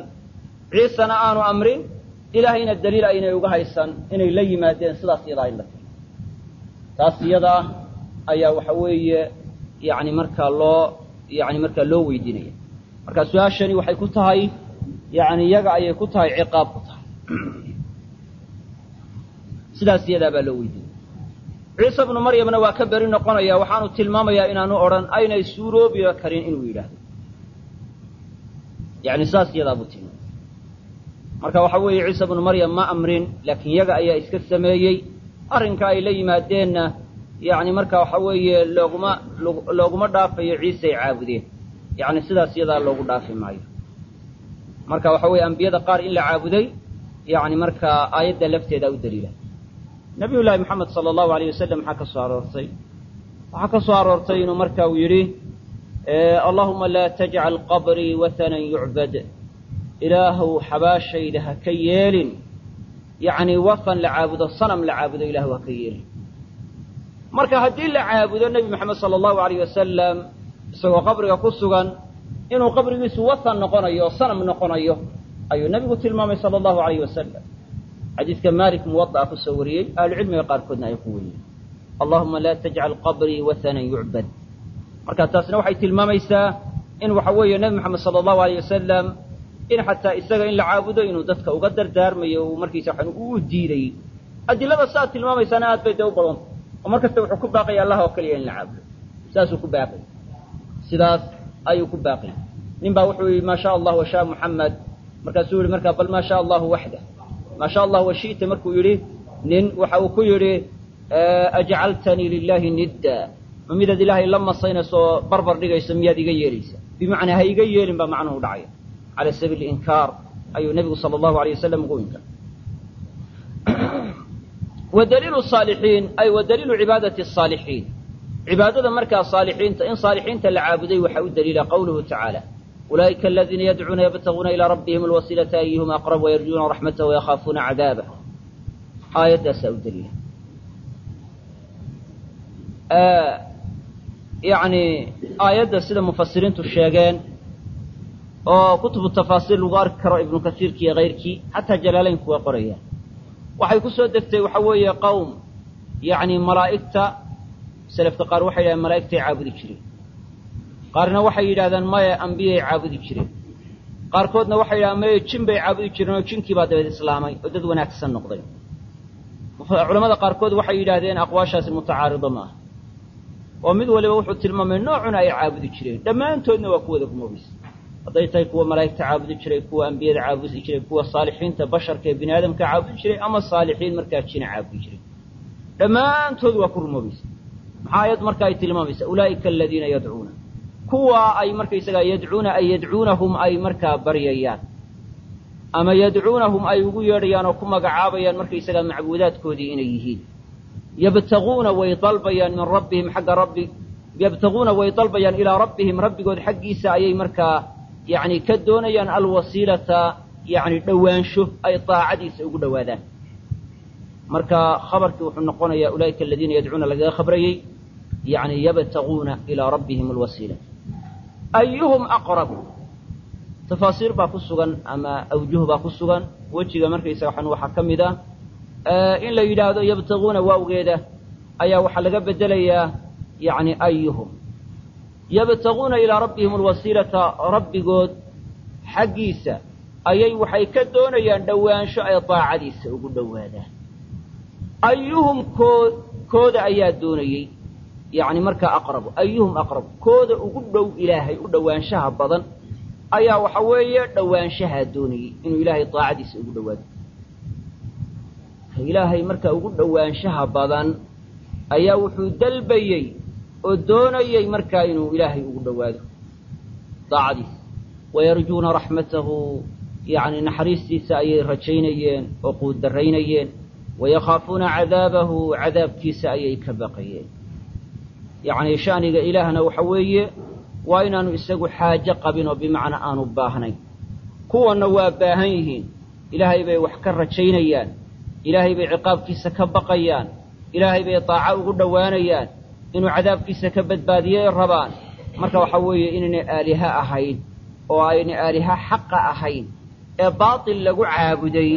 Ciisena aanu amrin ilaahayna daliil aynay uga haysan inay la yimaadeen sidaas iyadaa in la tiro taas iyadaa ayaa waxa weeye yani markaa loo yani markaa loo weydiinaya marka su'aashani waxay ku tahay yani iyaga ayay ku tahay ciqaab ku tahay. Sidaas iyadaa baa loo weydiinaya ciise bnu maryamna waa ka beri noqonaya waxaanu tilmaamayaa inaanu odhan aynay suuroobiba karin inuu yidhaahdo. Yani saas iyadaa buu tilmaamay. Marka waxa weeye ciise bnu maryam ma amrin laakiin iyaga ayaa iska sameeyey. Arrinka ay la yimaadeenna yani marka waxa weeye looguma looguma dhaafayo ciise ay caabudeen yani sidaas iyadaa loogu dhaafi maayo. Marka waxa weeye ambiyada qaar in la caabuday yani markaa aayadda lafteeda u daliila. Nabiy llaahi moxamed sala allahu alayh wasalam maxaa ka soo aroortay. Waxaa ka soo aroortay inuu marka uu yidhi allahuma laa tajcal qabrii wathanan yucbad ilaahow xabaashayda ha ka yeelin. Yacni wafan la caabudo sanam la caabudo ilaahu ha ka yeelin. Marka haddii la caabudo nebi moxamed sala allahu alayh wasalam isagoo qabriga ku sugan inuu qabrigiisu wathan noqonayo oo sanam noqonayo ayuu nebigu tilmaamay sala allahu alayh wasalam xadiidka malik muwada'a ku soo wariyey ahlucilmiga qaarkoodna ay ku wariyeen allahuma laa tajcal qabrii wathanan yucbad marka taasna waxay tilmaamaysaa in waxa weeye nebi moxamed sala allahu alayh wasalam in xataa isaga in la caabudo inuu dadka uga dardaarmayo uu markiisa waxaan uu diidayey adilada saa tilmaamaysaana aad bay dee u badanta oo mar kasta wuxuu ku baaqaya allah oo keliya in la caabudo. Saasuu ku baaqay sidaas ayuu ku baaqay nin baa wuxuu yihi maa sha washaa muxamed markaasuu yihi markaa bal maa allahu waxda. Maa sha washi'ta markuu yidhi nin waxa uu ku yidhi ajcaltanii lilahi nidda. Ma midaad ilaahay la masaynayso oo barbar dhigayso miyaad iga yeelaysa. Bimacnaa ha iga yeelin baa macnuhu dhacaya. Cala sabiili inkaar ayuu nebigu sala allahu alayh wasalam ugu wa daliilu saalixiin ay wa daliilu cibaadati asaalixiin cibaadada markaa saalixiinta in saalixiinta la caabuday waxaa u daliila qawluhu tacaala. Ulaa'ika aladiina yadcuuna yabtaguuna ilaa rabbihim alwasiilata ayuhum aqrab wayarjuuna raxmatahu wayakhaafuuna cadaabah. Aayaddaasaa u daliila. Yacni aayadda sida mufasiriintu sheegeen oo kutubu tafaasiir lagu arki karo ibnu kasiirki iyo kayrkii xataa jalaalaynku waa qorayaan. Waxay ku soo degtay waxa weeye qowm yacni malaa'igta selafka qaar waxay yidhahdeen malaa'igtay caabudi jireen. Qaarna waxay yidhahdeen maya ambiyay caabudi jireen. Qaarkoodna waxay yidhahdeen maya jin bay caabudi jireen oo jinkii baa dabeed islaamay oo dad wanaagsan noqday. Culamada qaarkood waxay yidhaahdeen aqwaashaasi mutacaarido ma aha. Oo mid waliba wuxuu tilmaamay noocuna ay caabudi jireen. Dhammaantoodna waa kuwada kumoobaysa hadday tahay kuwa malaa'igta caabudi jiray kuwa ambiyada caabudi jiray kuwa saalixiinta basharka ee bini aadamka caabudi jiray ama saalixiin markaa jina caabudi jiray. Dhammaantood waa ku rumoobaysa maxaa ayad marka ay tilmaamaysa ulaa'ika aladiina yadcuuna. Kuwa ay markaysagaa yadcuuna ay yadcuunahum ay markaa baryayaan. Ama yadcuunahum ay ugu yeedhayaan oo ku magacaabayaan markaysagaa macbuudaadkoodii inay yihiin. Yabtaguuna way dalbayaan min rabbihim xagga rabbi. Yabtaguuna way dalbayaan ilaa rabbihim rabbigood xaggiisa ayay markaa yacni ka doonayaan alwasiilata yacni dhowaansho ay daacadiisa ugu dhowaadaan. Marka khabarkii wuxuu noqonayaa ulaa'ika aladiina yadcuuna lagaga khabrayey yacni yabtaguuna ilaa rabbihim alwasiila ayuhum aqrabu tafaasiir baa ku sugan ama awjuh baa ku sugan wejiga markaysaga waxan waxaa ka mid ah in la yidhaahdo yabtaguuna waawgeeda ayaa waxaa laga bedelayaa yacni ayuhum yabtaguuna ilaa rabbihim alwasiilata rabbigood xaggiisa ayay waxay ka doonayaan dhowaansho ay daacadiisa ugu dhowaadaan ayuhum koo kooda ayaa doonayey yacni markaa aqrabu ayuhum aqrabu kooda ugu dhow ilaahay u dhowaanshaha badan ayaa waxa weeye dhowaanshahaa doonayey inuu ilaahay daacadiisa ugu dhowaado. Ilaahay markaa ugu dhowaanshaha badan ayaa wuxuu dalbayey oo doonayey markaa inuu ilaahay ugu dhowaado daacadiisa. Wayarjuuna raxmatahu yacni naxariistiisa ayay rajaynayeen oo quuddaraynayeen wayakhaafuuna cadaabahu cadaabkiisa ayay ka baqayeen yacni shaniga ilaahna waxa weeye waa inaanu isagu xaajo qabin oo bimacnaa aanu baahnayn. Kuwanna waa baahan yihiin. Ilaahay bay wax ka rajaynayaan. Ilaahay bay ciqaabkiisa ka baqayaan. Ilaahay bay daaco ugu dhowaanayaan. Inuu cadaabkiisa ka badbaadiyay rabaan. Marka waxa weeye inaynay aaliha ahayn oo aynay aaliha xaqa ahayn ee baatil lagu caabuday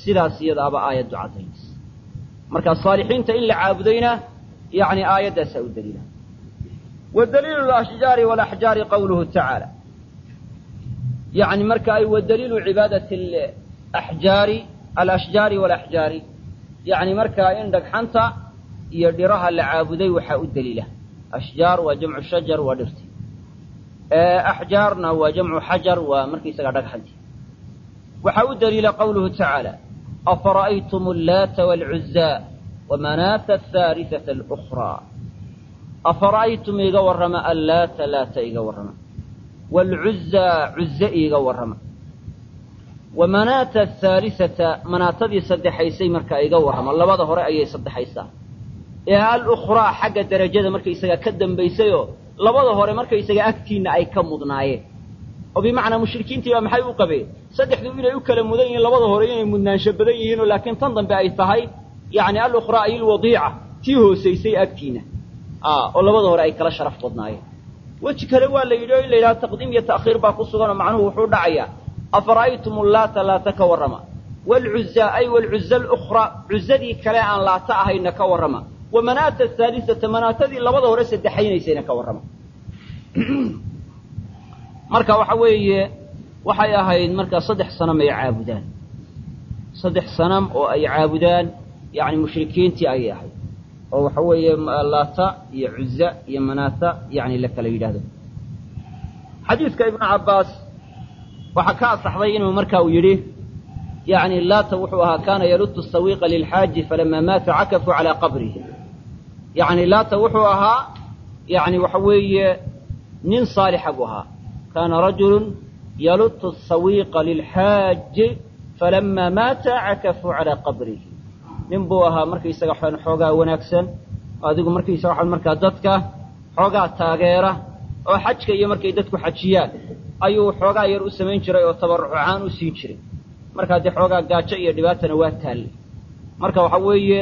sidaas iyadaaba aayaddu caddaynaysa. Marka saalixiinta in la caabudayna yacni aayaddaasaa u daliila wa daliilu alashjaari walaxjaari qawluhu tacaala yacni marka ay wa daliilu cibaadati alaxjaari alashjaari walaxjaari yacni markaa in dhagxanta iyo dhiraha la caabuday waxaa u daliila ashjaar waa jamcu shajar waa dhirti axjaarna waa jamcu xajar waa markaysaga dhagxanti waxaa u daliila qawluhu tacaala afara'aytum allaata waalcuzaa wamanaata ahaalisata alukraa afara'aytum iiga warrama allaata laata iiga warrama waalcuzaa cuze iiga warrama wamanaata ahaalisata manaatadii saddexaysay markaa iga warrama labada hore ayay saddexaysaa ee alukhraa xagga darajada markaysaga ka dambaysayoo labada hore markaysaga agtiinna ay ka mudnaayeen oo bimacnaa mushrikiintii baa maxay u qabeen saddexdu inay u kala mudan yihiin labada hore inay mudnaansho badan yihiinoo laakiin tan dambe ay tahay yacni alukhraa ay tii hoosaysay agtiina. Oo labada hore ay kala sharaf badnaayeen weji kale waa la yidhi oo in la yidhaha taqdiim iyo ta'khiir baa ku suganoo macnuhu wuxuu dhacayaa afara'aytum allaata laata ka warrama? Waalcuzaa ay waalcuza alukhraa cuzadii kale aan laata ahayna ka warrama. Wa manaata ahaalisata manaatadii labada hore saddexaynaysayna ka warrama. Marka waxa weeye waxay ahayd markaa saddex sanam ay caabudaan. Saddex sanam oo ay caabudaan yacni mushrikiintii ayay ahayd. Oo waxa weeye laata iyo cuza iyo manaata yacni la kala yidhaahdo. Xadiidka ibnu cabbaas waxaa ka asaxday inuu marka uu yidhi yacni laata wuxuu ahaa kaana yalutu sawiiqa lilxaaji falamaa maata cakafuu calaa qabrihi. Yacni laata wuxuu ahaa yacni waxa weeye nin saalixa buu ahaa. Kaana rajulun yalutu sawiiqa lilxaaji falamaa maata cakafuu calaa qabrihi nin buu ahaa markaysaga waxaan xoogaa wanaagsan. Adigu markaysaga waxaan markaa dadka xoogaa taageera oo xajka iyo markay dadku xajiyaan ayuu xoogaa yar u samayn jiray oo tabarruc u siin jiray. Markaa dee xoogaa gaajo iyo dhibaatana waa taallay marka waxa weeye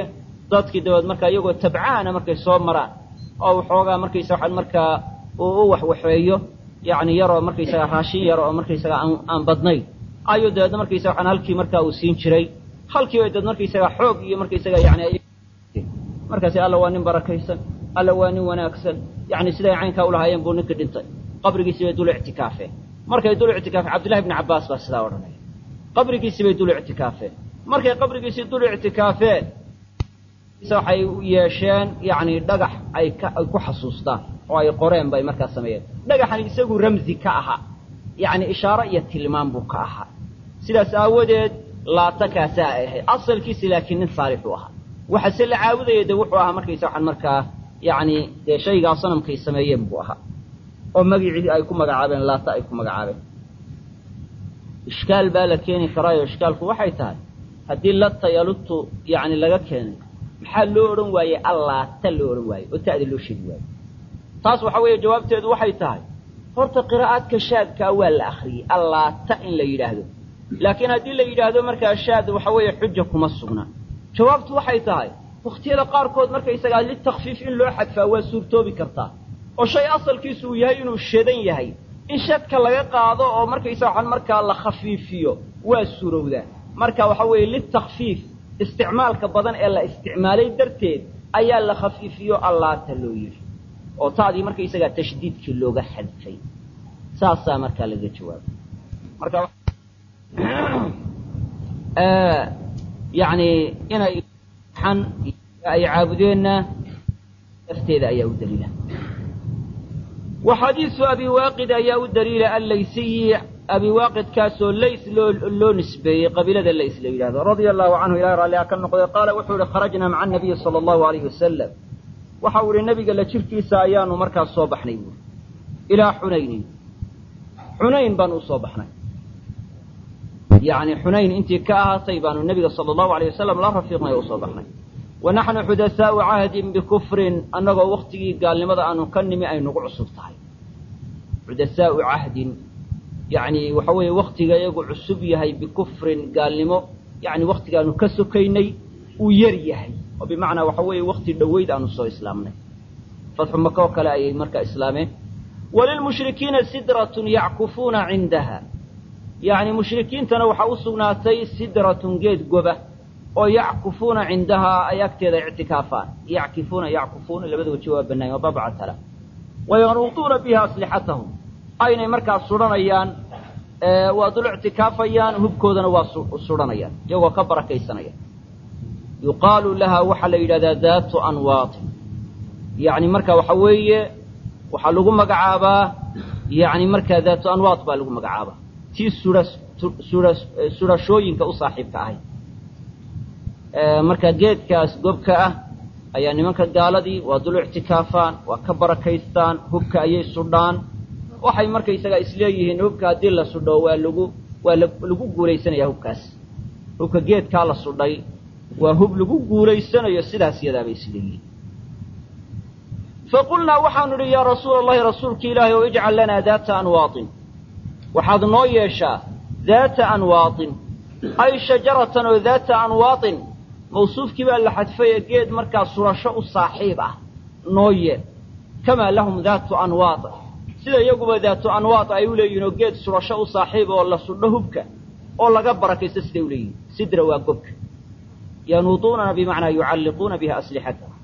dadkii dabeed markaa iyagoo tabcaana markay soo maraan oo waxoogaa markaysa waxaan markaa uu u waxwaxeeyo yacni yaroo markaysaga raashin yar oo markaysaga aan badnayn ayuu dabeedna markaysaga waxaan halkii markaa uu siin jiray halkii bay dad markaysaga xoog iyo markaysaga yani markaasi alla waa nin barakaysan alla waa nin wanaagsan. Yacni siday caynkaa ulahaayeen buu ninka dhintay. Qabrigiisii bay dul ictikaafeen markay dul ictikaafeen cabdillahi bni cabbaas baa sidaa odhanaya qabrigiisii bay dul ictikaafeen markay qabrigiisii dul ictikaafeen waxay yeesheen yacni dhagax ay ay ku xasuustaan oo ay qoreen bay markaa sameeyeen. Dhagaxani isagu ramzi ka ahaa yacni ishaaro iyo tilmaan buu ka ahaa. Sidaas aawadeed laata kaasaa ay ahayd asalkiisi laakiin nin saalixuu ahaa. Waxase la caabudaya de wuxuu ahaa markaysa waxaan markaa yacni dee shaygaa sanamkay sameeyeen buu ahaa. Oo magicii ay ku magacaabeen laata ay ku magacaabeen. Ishkaal baa la keeni karaayo ishkaalku waxay tahay haddii lata yalutu yacni laga keenay maxaa loo odhan waayey allaata loo odhan waaye oo ta'da loo sheegi waaye. Taas waxa weeye jawaabteedu waxay tahay horta qiraa'aadka shaadkaa waa la akhriyey. Allaata in la yidhaahdo laakiin haddii la yidhaahdo markaa shaad waxa weeye xuja kuma sugna. Jawaabtu waxay tahay wakhtiyada qaarkood markaysagaa litakfiif in loo xadfaa waa suurtoobi kartaa. Oo shay asalkiisu uu yahay inuu shadan yahay in shadka laga qaado oo markaysa waxaan markaa la khafiifiyo waa suurowdaa. Marka waxa weeye litakfiif isticmaalka badan ee la isticmaalay darteed ayaa la khafiifiyo allaata loo yidhi. Oo taadii markaysagaa tashdiidkii looga xadfay. Saasaa markaa laga jawaabay yani inay xan ay caabudeenna lafteeda ayaa u daliila. Wa xadiisu abi waaqid ayaa u daliila allaysiyi. Abi waaqidkaasoo lays loo loo nisbeeyey qabiilada lays la yidhahdo radia allahu canhu ilahay raalliha ka noqday qaala wuxuu yihi kharajnaa maca anabiyi sala allahu alayhi wasalam waxa uu yihi nabiga la jirkiisa ayaanu markaas soo baxnay buuri ilaa xunaynin xunayn baanu u soo baxnay yani xunayn intii ka ahaatay baanu nebiga sala allahu alayh wasalam la rafiiqnay oo u soo baxnay wa naxnu xudasaau cahdin bikufrin annagoo waktigii gaalnimada aanu ka nimi ay nagu cusub tahay xudasaau cahdin yani waxa weeye waktiga iyagu cusub yahay bikufrin gaalnimo yani waktigaanu ka sokaynay uu yar yahay oo bimacnaa waxa weeye wakti dhoweyd aanu soo islaamnay fatxu maka oo kale ayay markaa islaameen walilmushrikiina sidratun yackufuuna cindaha yacni mushrikiintana waxaa u sugnaatay sidratun geed goba oo yackufuuna cindahaa ay agteeda ictikaafaan. Yackifuuna yackufuuna labada waji waa banaay waa babcatala wayanuuduuna biha aslixatahum aynay markaa sudhanayaan waa dul ictikaafayaan hubkoodana waa sudhanayaan iyagoo ka barakaysanaya yuqaalu laha waxaa la yidhahdaa daatu anwaati. Yani marka waxa weeye waxaa lagu magacaabaa yani markaa daatu anwaat baa lagu magacaabaa tii sura sura surashooyinka u saaxiibka ahayd marka geedkaas gobka ah ayaa nimanka gaaladii waa dul ictikaafaan waa ka barakaystaan hubka ayay sudhaan. Waxay markaysagaa isleeyihiin hubka haddii la sudho waa lagu waa lagu guulaysanaya hubkaas. Hubka geedkaa la sudhay waa hub lagu guulaysanayo sidaas yadaabay isleeyihiin faqulnaa waxaanu idhi yaa rasuula allahi rasuulki ilaahay oo ijcal lanaa daata anwaatin waxaad noo yeeshaa daata anwaatin ay shajaratan oo daata anwaatin mawsuufkii baa la xadfay ee geed markaa surasho u saaxiib ah noo yeel kamaa lahum daatu anwaat. Sida iyaguba daatu anwaat ay u leeyihiin oo geed surasho u saaxiib oo la sudho hubka oo laga barakaysto siday u leeyihiin sidra waa gobka. Yanuuduunana bimacnaa yucalliquuna biha aslixataha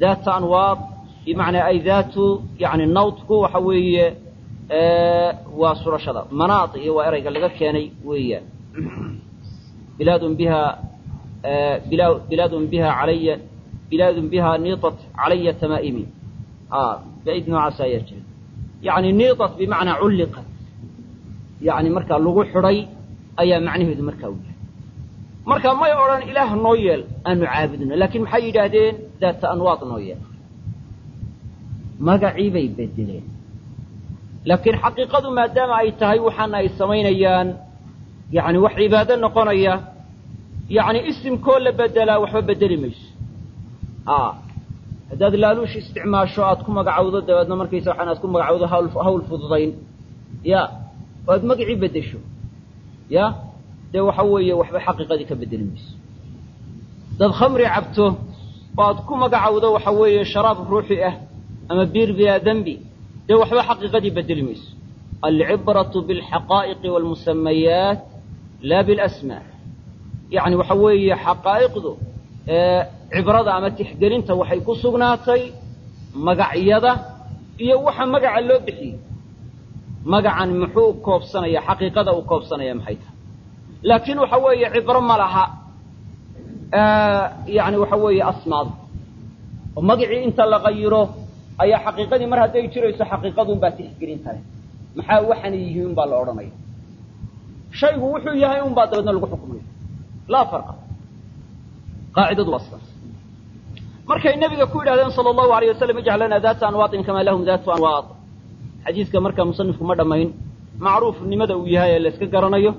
daata anwaat bimacnaa ay daatu yani nawdku waxa weeye waa surashada. Manaad iyo waa erayga laga keenay weeyaan. Bilaadun biha bilaadun biha alaya bilaadun biha niitat calaya tamaa'imi baid noocaas ayaa jira. Yani niitat bimacnaa culliqat yani markaa lagu xidhay ayaa macnaheedu markaa u yahay. Marka may odhan ilaah noo yeel aanu caabudno. Laakiin maxay yidhaahdeen? Daata anwaad noo yeel. Magacii bay bedeleen laakiin xaqiiqadu maadaama ay tahay waxaana ay samaynayaan yani wax cibaado noqonaya yani isimkoo la bedelaa waxba bedeli mayso. Haddaad laaluush isticmaasho aad ku magacowdo dabeedna markaysa waxaan aad ku magacowdo hawl hawl fududayn. Ya oo aad magacii bedesho ya dee waxa weeye waxba xaqiiqadii ka bedeli mayso. Dad khamri cabto oo aad ku magacowdo waxa weeye sharaab ruuxi ah ama biir bilaa dembi dee waxba xaqiiqadii bedeli mayso alcibratu biاlxaqaa'iqi wاlmusamayaat laa biاlasmaa yani waxa weeye xaqaa'iqdu cibrada ama tixgelinta waxay ku sugnaatay magacyada iyo waxa magaca loo bixiyey magacan muxuu koobsanaya xaqiiqada uu koobsanaya maxay tahay laakiin waxa weeye cibro ma laha yani waxa weeye asmaada oo magacii inta la qayiro ayaa xaqiiqadii mar hadday jirayso xaqiiqadun baa tixgelinta leh maxaa waxaana yihiin baa la odhanaya shaygu wuxuu yahay un baa dabeedna lagu xukumaya laa farqa. Qaacidadu waa sidaas. Markay nebiga ku yidhahdeen sala allahu alayh wasalam ijcal lanaa daata anwaatin kamaa lahum daatu anwaat. Xadiiska marka musanifku ma dhammayn. Macruufnimada uu yahay ee la iska garanayo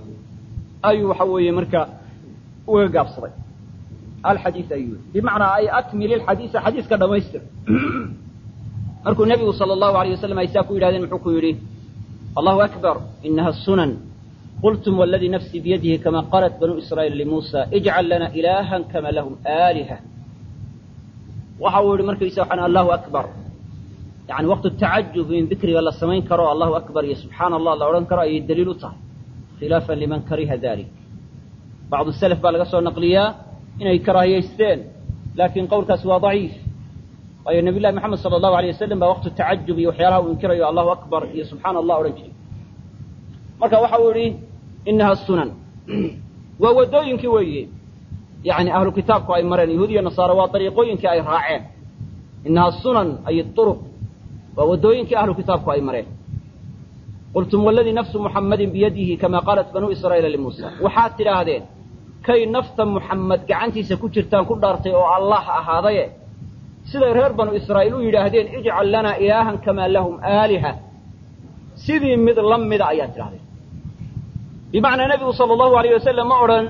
ayuu waxa weeye marka uga gaabsaday. Alxadiis ayuu bimacnaa ay akmil ilxadiisa xadiiska dhamaystir markuu nebigu sala allahu alayh wasalam ay saa ku yidhahdeen muxuu ku yidhi allahu akbar inaha sunan. Qultum waladii nafsii biyadihi kama qalat banuu israa'iil limuusa ijcal lana ilaahan kama lahum aaliha. Waxa uu yihi markaysa waxaan allahu akbar. Yani waqtu tacajub in dikriga la samayn karo allahu akbar iyo subxaana allah la odhan karo ayay daliil u tahay. Khilaafan liman kariha dalik bacdu salaf baa laga soo naqliyaa inay karaahiyaysteen laakiin qowlkaasi waa daciif waayo nabiy llahi moxamed sala allahu alay wasalam baa waqtu tacajub iyo waxyaalaha uu inkirayo allahu akbar iyo subxaana allah odhan jiray. Marka waxa uu yihi inaha sunan. Waa waddooyinkii weeye. Yani ahlu kitaabku ay mareen yahuud iyo nasaare waa dariiqooyinkii ay raaceen. Inaha sunan ay uruq waa waddooyinkii ahlu kitaabku ay mareen. Qultum waladii nafsu muxammadin biyadihi kama qaalat banuu israa'iila limuusa waxaad tidhaahdeen kay nafta muxammed gacantiisa ku jirtaan ku dhaartay oo allah ahaadaye siday reer banu israa'iil u yidhaahdeen ijcal lanaa ilaahan kamaa lahum aaliha. Sidii mid la mida ayaad tidhahdeen bimacnaa nebigu sala allahu alayh wasalam ma odhan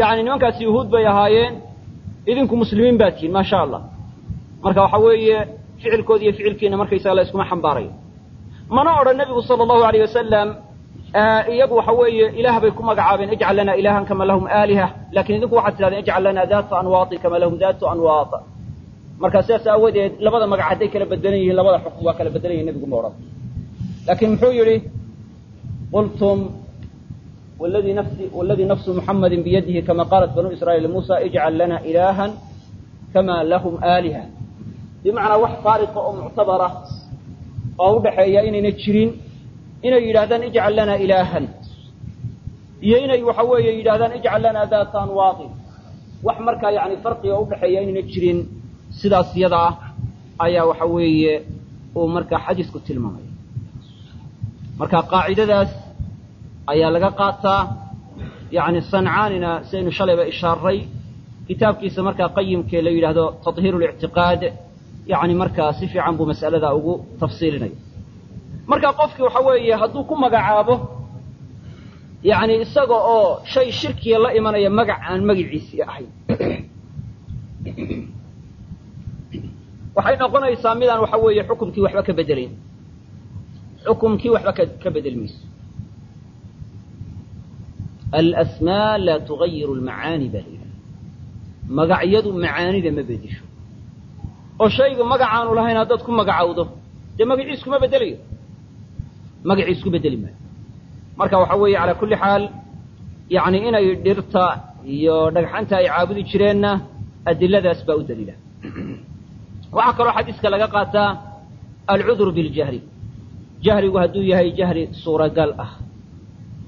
yani nimankaasi yuhuud bay ahaayeen idinku muslimiin baa tihiin maa sha allah marka waxa weeye ficilkoodi iyo ficilkiina markaysaga la iskuma xambaarayo. Mana odhan nebigu sala allahu alayh wasalam iyagu waxa weeye ilaah bay ku magacaabeen ijcal lanaa ilaahan kama lahum aaliha. Lakin idinku waxaad tidhahdeen ijcal lanaa daata anwaati kama lahum daatu anwaat marka sidaas aawadeed labada magac hadday kala bedelan yihiin labada xukm waa kala bedelan yihiin nebigu ma odhan laakiin muxuu yidhi qultum wladii nafsi waladii nafsu muxammadin biyadihi kama qaalat banuu israa'iil limuusa ijcal lana ilaahan kama lahum aaliha. Bimacnaa wax faariqa oo muctabara oo u dhaxeeya inayna jirin inay yidhahdaan ijcal lana ilaahan. Iyo inay waxa weeye yidhahdaan ijcal lana daata anwaaqin wax markaa yani farqiga udhaxeeya inayna jirin sidaas yada ah ayaa waxa weeye uu markaa xadiisku tilmaamaya marka qaacidadaas ayaa laga qaataa yani sancaanina sidaynu shalayba ishaaray kitaabkiisa markaa qayimkee la yidhaahdo tahiir lictiqaad yani markaa si fiican buu mas'alada ugu tafsiilinaya marka qofkii waxa weeye hadduu ku magacaabo yani isaga oo shay shirkiga la imanaya magac aan magiciisii ahayn waxay noqonaysaa midaan waxa weeye xukumkii waxba ka bedelayn xukumkii waxba ka bedel mayso alasmaa laa tugayiru lmacaani baa la yidhaha magacyadu macaanida ma bedisho oo shayga magacaanu lahayn haddaad ku magacawdo dee magaciis kuma bedelayo? Magaciis ku bedeli maayo. Marka waxa weeye calaa kulli xaal yani inay dhirta iyo dhagxanta ay caabudi jireenna adiladaas baa u daliila waxaa kaloo xadiiska laga qaataa alcudru biljahri. Jahrigu hadduu yahay jahri suuragal ah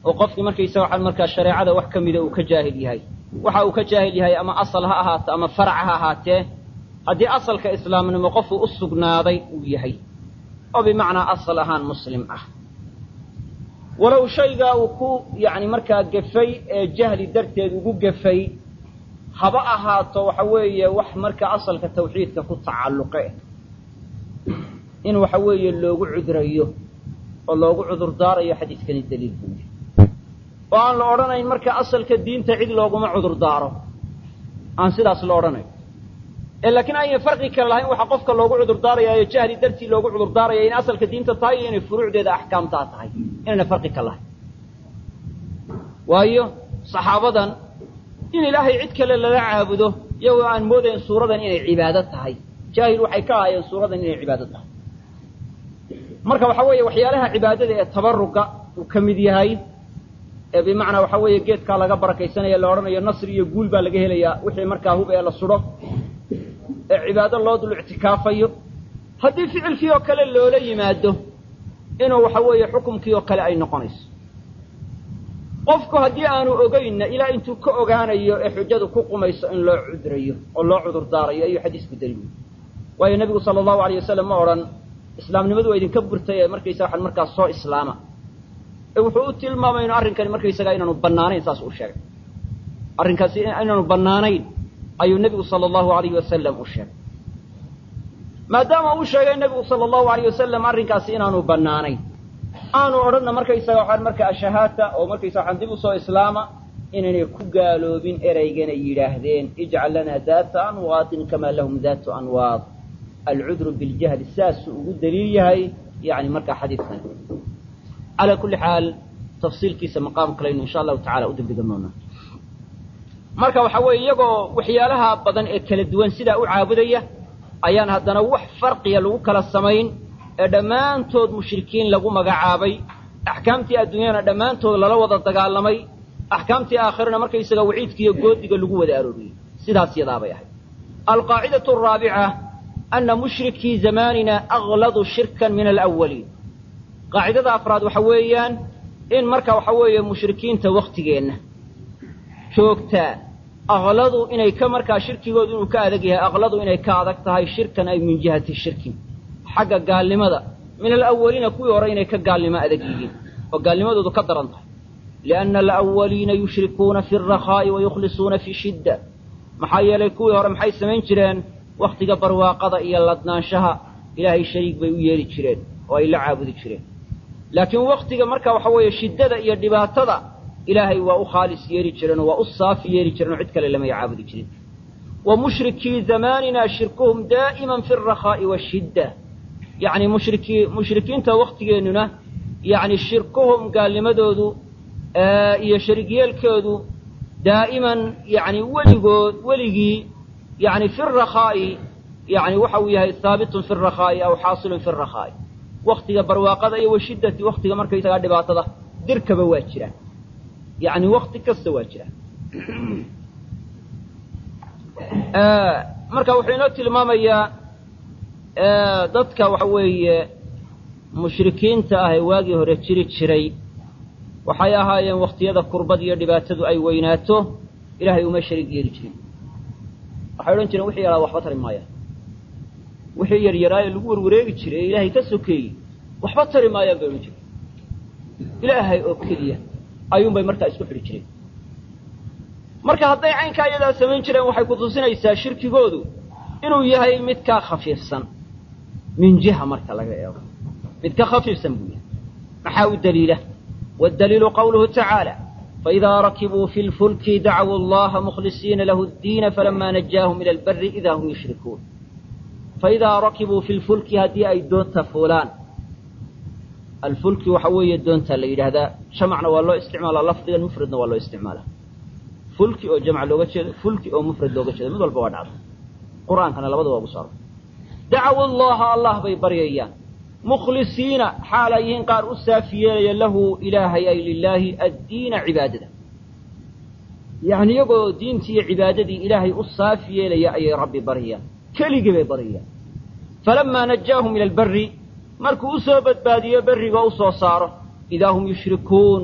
oo qofkii markaysaga waxaan markaa shareecada wax ka mida uu ka jaahil yahay. Waxa uu ka jaahil yahay ama asal ha ahaato ama farac ha ahaatee haddii asalka islaamnimo qofuu u sugnaaday uu yahay oo bimacnaa asal ahaan muslim ah. Walow shaygaa uu ku yacni markaa gefay ee jahli darteed ugu gefay haba ahaato waxa weeye wax marka asalka tawxiidka ku tacalluqe. In waxa weeye loogu cudrayo oo loogu cudurdaarayo xadiiskani daliil buu yahay oo aan la odhanayn marka asalka diinta cid looguma cudurdaaro. Aan sidaas la odhanayn. Ee laakiin ayna farqi kale lahayn waxaa qofka loogu cudurdaarayaayo jahli dartii loogu cudurdaaraya in asalka diinta tahay iyo inay furuucdeeda axkaamtaa tahay. Inayna farqi ka lahayn. Waayo saxaabadan in ilaahay cid kale lala caabudo iyagoo aan moodayn suuradan inay cibaado tahay. Jaahil waxay ka ahaayeen suuradan inay cibaado tahay. Marka waxa weeye waxyaalaha cibaadada ee tabaruga uu ka mid yahay ee bimacnaa waxa weeye geedkaa laga barakaysanaya la odhanayo nasri iyo guul baa laga helayaa wixii markaa hub ee la sudho ee cibaado loo dul ictikaafayo. Haddii ficilkii oo kale loola yimaado inuu waxa weeye xukumkii oo kale ay noqonayso qofku haddii aanu ogeynna ilaa intuu ka ogaanayo ee xujadu ku qumayso in loo cudrayo oo loo cudur daarayo ayuu xadiisku daliil waayo nebigu sala allahu alayh wasalam ma odhan islaamnimadu waa idinka burtay ee markaysa waxaan markaas soo islaama. Ee wuxuu u tilmaamay inu arrinkani markaysagaa inaanu bannaanayn saas uu sheegay. Arrinkaasi inaanu bannaanayn ayuu nebigu sala allahu alayhi wasalam u sheegay. Maadaama uu sheegay nebigu sala allahu alayh wasalam arrinkaasi inaanu bannaanayn aanu odhanna markaysaga waxaan marka ashahaata oo markaysa waxaan dib u soo islaama inaynay ku gaaloobin eraygana yidhaahdeen ijcal lanaa daata anwaadin kamaa lahum daatu anwaad. Alcudru biljahli saasuu ugu daliil yahay yani markaa xadiidkan. Calaa kulli xaal tafsiilkiisa maqaam kalaynu insha allahu tacala u degdegan doonaa marka waxa weeye iyagoo waxyaalaha badan ee kala duwan sidaa u caabudaya ayaan haddana wax farqiya lagu kala samayn ee dhammaantood mushrikiin lagu magacaabay axkaamtii adduunyana dhammaantood lala wada dagaalamay axkaamtii aakhirana markaysaga waciidka iyo goodiga lagu wada arooriyey sidaas yadaabay ahayd. Alqaacidatu araabica ana mushrikii zamaanina agladu shirkan min alawaliin qaacidada afraad waxa weeyaan in marka waxa weeye mushrikiinta waktigeenna joogtaa akladu inay ka markaa shirkigoodu inuu ka adag yahay akladu inay ka adag tahay shirkan ay min jihati shirkin xagga gaalnimada. Min alawaliina kuwii hore inay ka gaalnimo adag yihiin. Oo gaalnimadoodu ka daran tahay. Lianna alawaliina yushrikuuna fi alrakhaa'i wa yukhlisuuna fi shidda. Maxaa yeelay kuwii hore maxay samayn jireen? Wakhtiga barwaaqada iyo ladnaanshaha ilaahay shariik bay u yeeli jireen oo ay la caabudi jireen. Laakiin wakhtiga marka waxa weeye shiddada iyo dhibaatada ilaahay waa u khaalis yeeli jireen oo waa u saafi yeeli jireen oo cid kale lamay caabudi jirin. Wa mushrikii zamaanina shirkuhum daa'iman fi alrakhaa'i washidda yacni mushrikii mushrikiinta wakhtigeennuna yacni shirkuhum gaalnimadoodu iyo sharigyeelkoodu daa'iman yacni weligood weligii yacni fi rakhaa'i yacni waxa uu yahay haabitun fi rakhaa'i aw xaasilun fi rakhaa'i wakhtiga barwaaqada iyo washiddati wakhtiga markaysagaa dhibaatada dirkaba waa jiraan yacni wakti kasta waa jiraan marka wuxuu inoo tilmaamayaa dadka waxa weeye mushrikiinta ah waagii hore jiri jiray waxay ahaayeen wakhtiyada kurbad iyo dhibaatadu ay weynaato ilaahay uma sharig yeeli jirin. Waxay odhan jireen wixii yaraa waxba tari maayaan. Wixii yaryaraaye lagu warwareegi jiray ee ilaahay ka sokeeyey waxba tari maayaan bay odhan jireen. Ilaahay oo keliya ayuunbay markaa isku xidhi jireen. Marka hadday caynkaa iyadaa samayn jireen waxay kutusinaysaa shirkigoodu inuu yahay mid ka khafiifsan min jiha marka laga eego mid ka khafiifsan buu yahay maxaa u daliila waddaliilu qawluhu tacaala faidaa rakibuu fi lfulki dacwuu allaha mukhlisiina lahu ddiina falamaa najaahum ila albari idaa hum yushrikuun faidaa rakibuu fi lfulki haddii ay doonta fuulaan alfulki waxa weeye doonta la yidhaahdaa jamacna waa loo isticmaalaa lafdigan mufradna waa loo isticmaalaa fulki oo jamc looga jeedo fulki oo mufrad looga jeedo mid walba waa dhacdo qur'aankana labada waa ugu saaro dacawu allaha allah bay baryayaan mukhlisiina xaal ay yihiin qaar u saafi yeelaya lahu ilaahay ay lilaahi addiina cibaadada yacni iyagoo diintii iyo cibaadadii ilaahay u saafi yeelaya ayay rabbi baryayaan keligii bay baryayaan falamaa najaahum ila albari markuu u soo badbaadiyo berriga u soo saaro idaa hum yushrikuun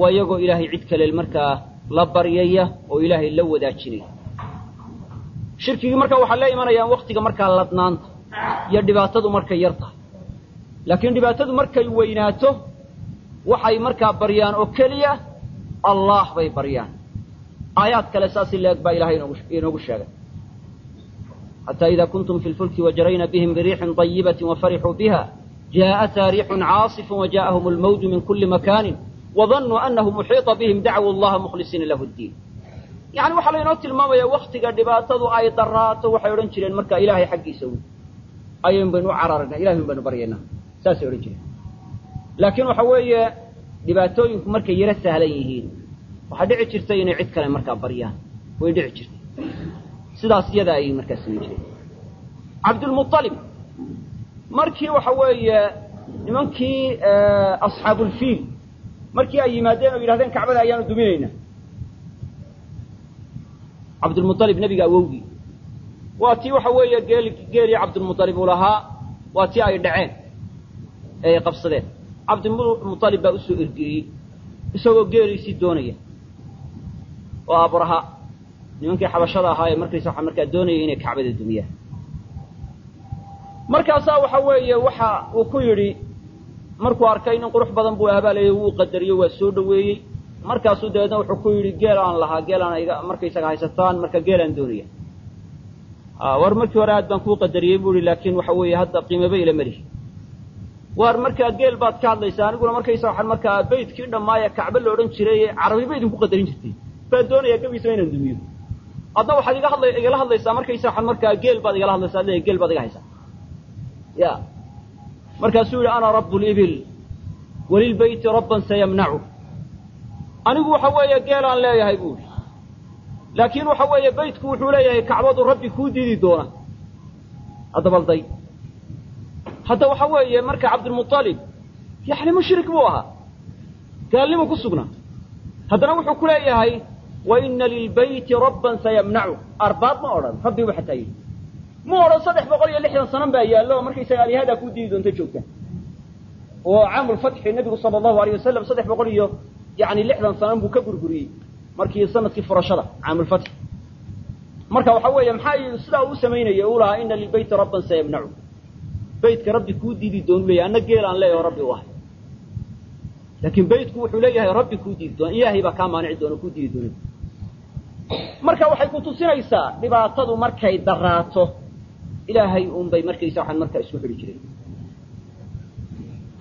waa iyagoo ilaahay cid kale markaa la baryaya oo ilaahay la wadaajinaya shirkigii marka waxaa la imanayaan waktiga markaa ladnaanta iyo dhibaatadu markay yar tahay laakiin dhibaatadu markay weynaato waxay markaa baryaan oo keliya allah bay baryaan aayaad kale saasi leeg baa ilahay inoogu sheegay xataa ida kuntum fi lfulki wajarayna bihim biriixin طayibatin wafarixuu biha jaaءataa riixun caasifun wajaءahum اlmawju min kuli makaanin wadanuu anahu muxiiطa bihim dacwuu allaha mukhlisiina lahu ddiin yani waxaa laynoo tilmaamaya waktiga dhibaatadu ay daraato waxay odhan jireen marka ilaahay xaggiisa wy ayaynu baynu u cararana ilahay un baynu baryaynaa saasay odhan jireen. Laakiin waxa weeye dhibaatooyinku markay yaro sahlan yihiin waxaa dhici jirtay inay cid kale markaa baryaan. Way dhici jirtay. Sidaas iyada ayay markaa samayn jireen. Cabdulmualib markii waxa weeye nimankii asxaabulfiil markii ay yimaadeen oo yidhahdeen kacbada ayaanu duminaynaa cabdulmualib nebiga awowgii waa tii waxa weeye geel geelii cabdulmualib uu lahaa waa tii ay dhaceen ee ay qabsadeen cabdilmualib baa u soo ergeeyey isagoo geeliisii doonaya. Oo abraha nimankii xabashada ahaa ee markaysa waxa markaa doonaya inay kacbada dumiyaan. Markaasaa waxa weeye waxa uu ku yidhi markuu arkay nin qurux badan buu aabaalayay wuu qadariyo waa soo dhoweeyey. Markaasuu dabeedna wuxuu ku yidhi geel aan lahaa geel aan iga markaysaga haysataan marka geelaan doonaya war markii hore aad baan kuu qadariyey bu ihi laakiin waxa weeye hadda qiimaba ila melihi war markaa geel baad ka hadlaysaa aniguna markaysa waxaan markaa baydkii dhammaaya kacbe la odhan jiray carabi ba idinku qadarin jirtay. Baan doonayaa gabiisaba inaan dumiyo. Adna waxaad iga hadla igala hadlaysaa markaysa waxaan markaa geel baad igala hadlaysaa ad geel baad iga haysaa. Ya. Markaasuu yidhi ana rabu libil walilbeyti rabban sayamnacu anigu waxa weeye geelaan leeyahay bu ihi laakiin waxa weeye beytku wuxuu leeyahay kacbadu rabbi kuu diidi doona addabalday hadda waxa weeye marka cabdilmuطalib yani mushrik buu ahaa. Gaalnimu ku sugnaa. Haddana wuxuu ku leeyahay waina lilbayti rabban sayamnacu arbaab ma odhan rabbigu xataa yidhi mu odhan saddex boqol iyo lixdan sanan baa yaallo markaysaga alihadaa kuu diidi doonta joogta. Oo caamulfatxi nebigu sala allahu alayh wasalam saddex boqol iyo yani lixdan sanan buu ka gurguriyey markii sannadkii furashada caamulfatxi marka waxa weeye maxaa sidaa uu samaynaya uu lahaa ina lilbeyti rabban sayamnacu beytka rabbi kuu diidi doonu leeyahy anna geelaan leeyaho rabbi u ahay. Laakiin beytku wuxuu leeyahay rabbi kuu diidi doona ilaahay baa kaa maanici doona kuu diidi doona marka waxay ku tusinaysaa dhibaatadu markay daraato ilaahay uunbay markaysa waxaan markaa isku xidhi jiray.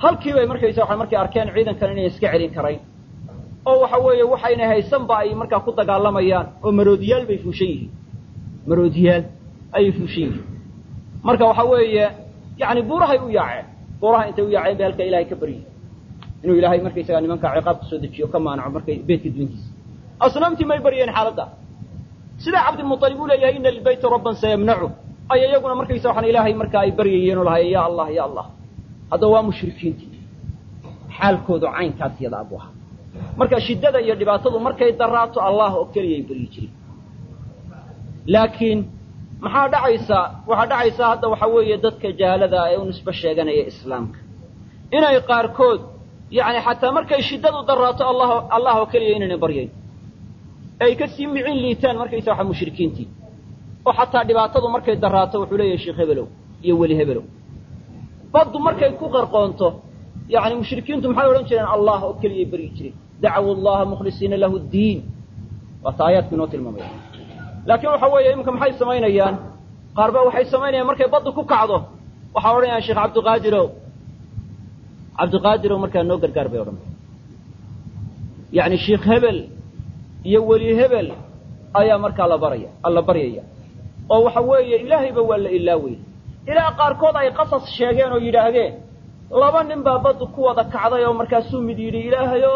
Halkii bay markaysa waxaan markay arkeen ciidankan inay iska celin karayn oo waxa weeye waxayna haysanba ay markaa ku dagaalamayaan oo maroodiyaal bay fuushan yihiin. Maroodiyaal ayay fuushan yihiin. Marka waxa weeye yani buurahay u yaaceen. Buuraha intay u yaaceen bay halkaa ilahay ka baryihin inuu ilaahay markaysagaa nimankaa ciqaab ka soo dejiyo ka maanaco markay beedka duwantiisa asnaamtii may baryeen xaaladda. Sidaa cabdilmuطalib uu leeyahay ina lilbeyti rabban sayamnacu. Ay iyaguna markaysa waxaan ilaahay markaa ay baryayeen oo lahay ya allah ya allah hadda waa mushrikiintii. Xaalkoodu caynkaas yada abu ahaa marka shiddada iyo dhibaatadu markay daraato allah oo keliyay baryi jireen laakiin maxaa dhacaysa? Waxaa dhacaysa hadda waxaa weeye dadka jahaalada ee u nisbo sheeganaya islaamka. Inay qaarkood yani xataa markay shiddadu daraato allah allah oo keliya inaynay baryayn. Ay ka sii micin liitaan markaysa waxa mushrikiintii. Oo xataa dhibaatadu markay daraato wuxuu leeyahay sheekh hebelow iyo weli hebelow baddu markay ku qarqoonto yani mushrikiintu maxay odhan jireen allah oo keliyay baryi jireen dacawu allaha mukhlisiina lahu ddiin waata aayaadku inoo tilmaamaya laakiin waxa weeye iminka maxay samaynayaan qaar ba waxay samaynayaan markay baddu ku kacdo waxaa odhanayaan sheekh cabdiqaadirow cabdiqaadirow markaa noo gargaar bay odhanaya yani sheikh hebel iyo weli hebel ayaa markaa la baraya alla baryaya oo waxa weeye ilaahayba waa la ilaawey ilaa qaarkood ay qasas sheegeen oo yidhaahdeen laba nin baa baddu ku wada kacday oo markaasuu mid yidhi ilaahay o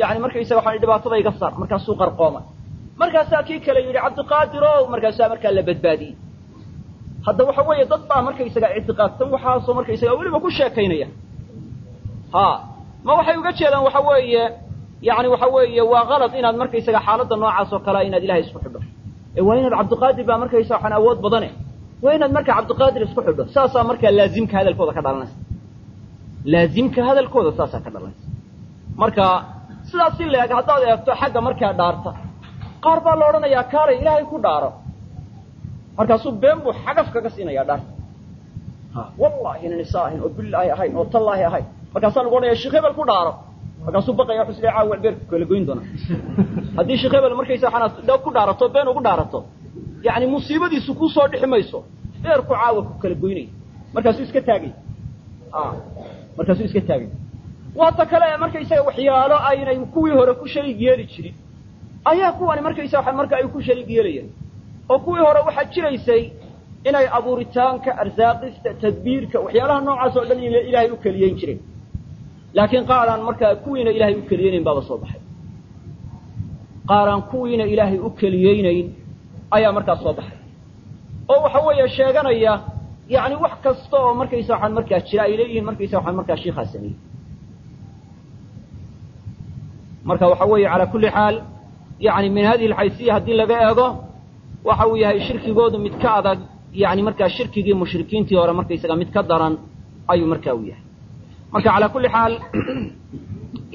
yani markaysaga waxaa dhibaatada iga saar markaasuu qarqoomay. Markaasaa kii kale yidhi cabdiqaadir o markaasaa markaa la badbaadiyey. Hadda waxa weeye dad baa markaysaga ictiqaadsan waxaasoo markaysaga weliba ku sheekaynaya. Ha ma waxay uga jeedaan waxa weeye yani waxa weeye waa kalad inaad markaysaga xaaladda noocaas oo kalea inaad ilahay isku xidho. Ee waa inaad cabdiqaadir baa markaysa waxaan awood badane waa inaad marka cabdiqaadir isku xidho. Saasaa markaa laazimka hadalkooda ka dhalanaysa laazimka hadalkooda saasaa ka dhalanaysa marka sidaas si leeg haddaad eegto xagga markaa dhaarta qaar baa la odhanayaa kaalay ilaahay ku dhaaro. Markaasuu been buu xagaf kaga siinayaa dhaarta. Wallahi inan isa ahayn oo billaahi ahayn oo tallaahi ahayn. Markaasaa lagu odhanaya sheekh hebel ku dhaaro. Markaasuu baqaya wuxuu is leeyahay caawa beerku kala goyn doona haddii sheekh hebel markaysa dhow ku dhaarato been ugu dhaarato. Yacni musiibadiisu kuu soo dhixi mayso. Beerku caawa ku kala goynaya markaasuu iska taagay markaasuu iska taagay waata kale markaysaga waxyaalo aynay kuwii hore ku shariig yeeli jirin. Ayaa kuwani markaysa waa marka ay ku shariig yeelayeen. Oo kuwii hore waxaa jiraysay inay abuuritaanka arsaaqista tadbiirka waxyaalaha noocaas oo dhan ilaahay u keliyeyn jireen. Laakiin qaaraan markaa kuwiina ilaahay u keliyeynayn baaba soo baxay. Qaaraan kuwiina ilaahay u keliyeynayn ayaa markaa soo baxay. Oo waxa weeye sheeganaya yani wax kasta oo markaysa waxaan markaa jira ay leeyihiin markaysa waxaan markaa shiikaa sameeyey marka waxa weeye calaa kulli xaal yani min hadihi alxaysiya haddii laga eego waxa uu yahay shirkigoodu mid ka adag yani markaa shirkigii mushrikiintii hore markaysaga mid ka daran ayuu markaa u yahay marka calaa kulli xaal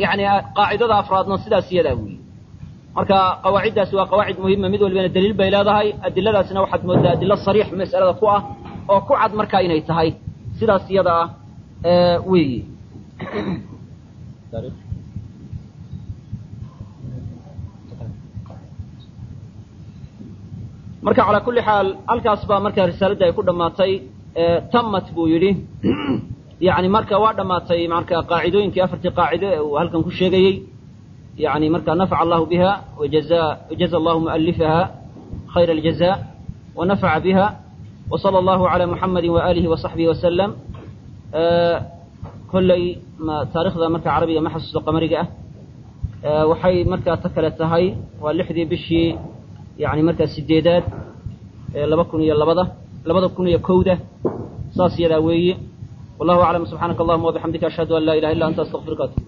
yani qaacidada afraadna sidaas iyadaa weyi marka qawaaciddaasi waa qawaacid muhima mid walibana daliil bay leedahay adiladaasina waxaad moodaa adilo sariix mas'alada ku ah oo ku cad markaa inay tahay. Sidaas iyada ah weyi marka calaa kulli xaal halkaas baa markaa risaaladda ay ku dhammaatay tamat buu yidhi. Yani marka waa dhammaatay marka qaacidooyinkii afartii qaacide ee uu halkan ku sheegayey. Yani marka nafaca allahu biha wajaza allahu mu'alifaha khayra aljaza wanafaca biha وصلى الله على محمد وآله وصحبه وسلم كلي ما تاريخ مركا عربية ما حسوس قمرية أه وحي مركا تكلت هاي واللحدي بشي يعني مركا سديدات أه لبكن يلا بضة labada kun iyo kowda saas yadaa weeye wallahu aclam subxaanaka allahuma wabixamdika ashhadu an laa ilaha illa anta astaqfiruka atub